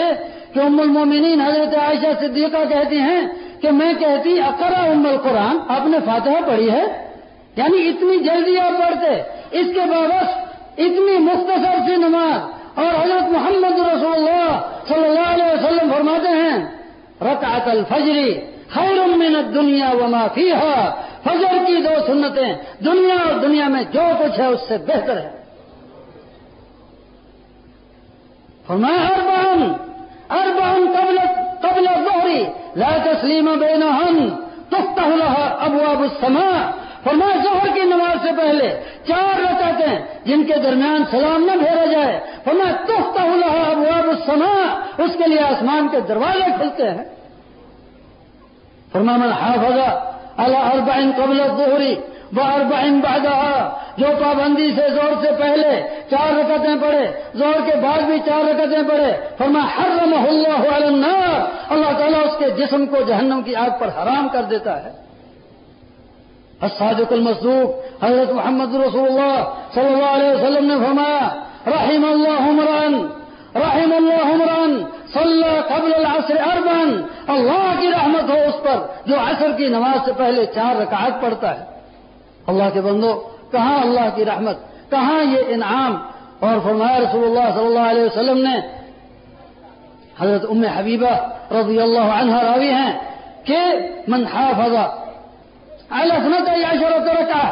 کہ ام المومنین حضرت عائشہ صدیقہ کہتی ہیں کہ میں کہتی اقرا ام القرآن، آپ نے فاتحہ پڑھی ہے؟ یعنی اتنی جلدی آپ پڑھتے۔ اس کے باوجود اتنی مختصر سی نماز اور حضرت محمد رسول اللہ صلی اللہ علیہ وسلم فرماتے ہیں، رکعت الفجری خیر من الدنیا وما فیہا۔ فجر کی دو سنتیں دنیا اور دنیا میں جو کچھ ہے اس سے بہتر ہے۔ فرمایا، اربعن اربعن قبل قبل الظهر لا تسلیم بینہن، تفتح لها ابواب السماء۔ فرمایا ظہر کی نماز سے پہلے چار رکعتیں جن کے درمیان سلام نہ بھیرا جائے۔ فرمایا تفتح لها ابواب السماء، اس کے لیے آسمان کے دروازے کھلتے ہیں۔ فرمایا من حافظ على اربع قبل الظهر اربع بعدها جو پابندی سے زور سے پہلے چار رکعتیں پڑھے، زور کے بعد بھی چار رکعتیں پڑھے۔ فرما حرم اللہ علی النار، اللہ تعالیٰ اس کے جسم کو جہنم کی آگ پر حرام کر دیتا ہے۔ الصادق المصدوق. حضرت محمد رسول اللہ صلی اللہ علیہ وسلم نے فرمایا، رحم اللہ عمران رحم اللہ عمران صلی قبل العصر اربن اللہ کی رحمت ہو اس پر، جو عصر کی نماز سے پہلے چار رکعت پڑھتا ہے۔ اللہ کے بندو، کہاں اللہ کی رحمت؟ کہاں یہ انعام؟ اور فرمایا رسول اللہ صلی اللہ علیہ وسلم نے، حضرت ام حبیبہ رضی اللہ عنہ راوی ہیں، کہ من حافظ الفنت عشرت رکعہ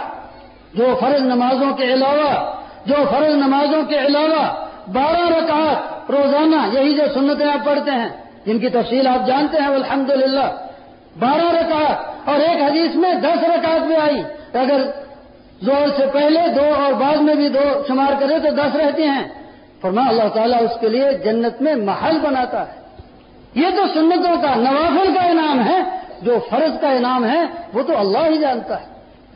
جو فرض نمازوں کے علاوہ، جو فرض نمازوں کے علاوہ بارہ رکعات روزانہ، یہی جو سنتیں آپ پڑھتے ہیں جن کی تفصیل آپ جانتے ہیں الحمد بارہ رکعات، اور ایک حدیث میں دس رکعت بھی آئی۔ اگر زور سے پہلے دو اور بعد میں بھی دو شمار کرے تو دس رہتے ہیں۔ فرما اللہ تعالیٰ اس کے لیے جنت میں محل بناتا ہے۔ یہ تو سنتوں کا نوافل کا انعام ہے۔ جو فرض کا انعام ہے، وہ تو اللہ ہی جانتا ہے۔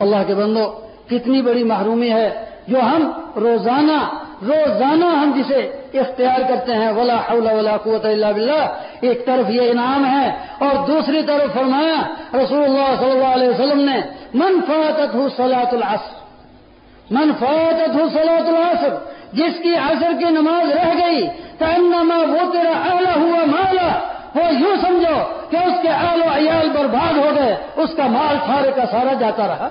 اللہ کے بندو، کتنی بڑی محرومی ہے جو ہم روزانہ روزانہ ہم جسے اختیار کرتے ہیں۔ ولا حول ولا قوت الا باللہ۔ ایک طرف یہ انعام ہے اور دوسری طرف فرمایا، رسول اللہ صلی اللہ علیہ وسلم نے، من فاتت ہو سلاۃ العصر من فاتت ہو سلاۃ العصر، جس کی عصر کی نماز رہ گئی تنما وہ تیرا اعلیٰ ہوا مالا وہ یوں سمجھو کہ اس کے آل و عیال برباد ہو گئے، اس کا مال سارے کا سارا جاتا رہا۔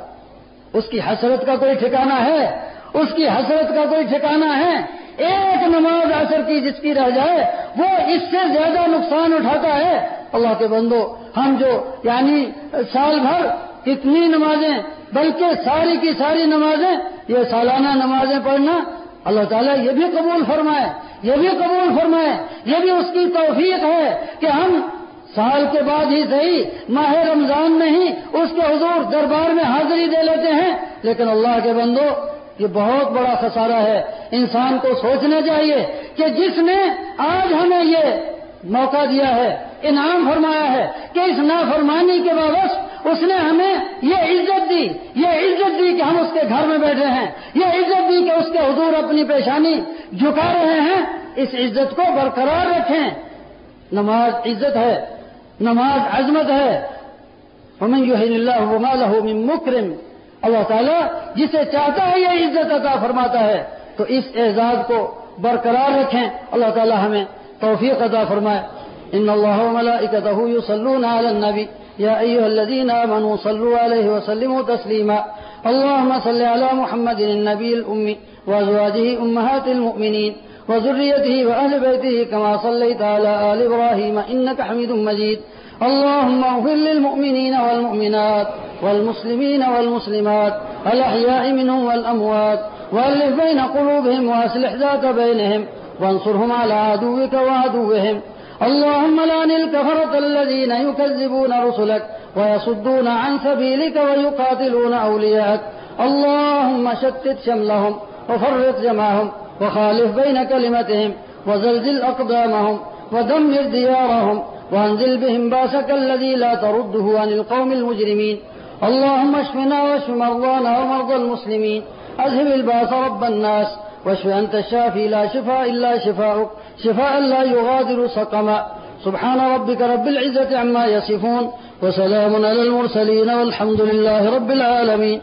اس کی حسرت کا کوئی ٹھکانہ ہے؟ اس کی حسرت کا کوئی ٹھکانہ ہے؟ ایک نماز اثر کی جس کی رہ جائے، وہ اس سے زیادہ نقصان اٹھاتا ہے۔ اللہ کے بندو، ہم جو یعنی سال بھر کتنی نمازیں، بلکہ ساری کی ساری نمازیں، یہ سالانہ نمازیں پڑھنا اللہ تعالیٰ یہ بھی قبول فرمائے، یہ بھی قبول فرمائے، یہ بھی اس کی توفیق ہے کہ ہم سال کے بعد ہی صحیح ماہ رمضان میں ہی اس کے حضور دربار میں حاضری دے لیتے ہیں۔ لیکن اللہ کے بندو، یہ بہت بڑا خسارہ ہے۔ انسان کو سوچنا چاہیے کہ جس نے آج ہمیں یہ موقع دیا ہے، انعام فرمایا ہے کہ اس نافرمانی کے باوجود اس نے ہمیں یہ عزت دی، یہ عزت دی کہ ہم اس کے گھر میں بیٹھے ہیں، یہ عزت دی کہ اس کے حضور اپنی پیشانی جھکا رہے ہیں۔ اس عزت کو برقرار رکھیں۔ نماز عزت ہے، نماز عظمت ہے۔ ہمیں اللہ من مکرم اللہ تعالیٰ جسے چاہتا ہے یہ عزت عطا فرماتا ہے۔ تو اس اعزاز کو برقرار رکھیں۔ اللہ تعالیٰ ہمیں توفیق عطا فرمائے إن اللہ وملائکته يصلون على النبي. يا أيها الذين آمنوا صلوا عليه وسلموا تسليما. اللهم صل على محمد النبي الأمي وأزواجه أمهات المؤمنين وذريته وأهل بيته كما صليت على آل إبراهيم إنك حميد مجيد. اللهم اغفر للمؤمنين والمؤمنات والمسلمين والمسلمات الأحياء منهم والأموات. وألف بين قلوبهم وأصلح ذات بينهم. وانصرهم على عدوك وعدوهم. اللهم لعن الكفرة الذين يكذبون رسلك ويصدون عن سبيلك ويقاتلون أولياءك. اللهم شتت شملهم وفرق جمعهم وخالف بين كلمتهم وزلزل أقدامهم ودمر ديارهم وأنزل بهم باسك الذي لا ترده عن القوم المجرمين. اللهم اشفنا واشف مرضانا ومرضى المسلمين. أذهب الباس رب الناس. واشف أنت الشافي لا شفاء إلا شفاءك شفاء لا يغادر سقما. سبحان ربك رب العزة عما يصفون وسلام على المرسلين والحمد لله رب العالمين.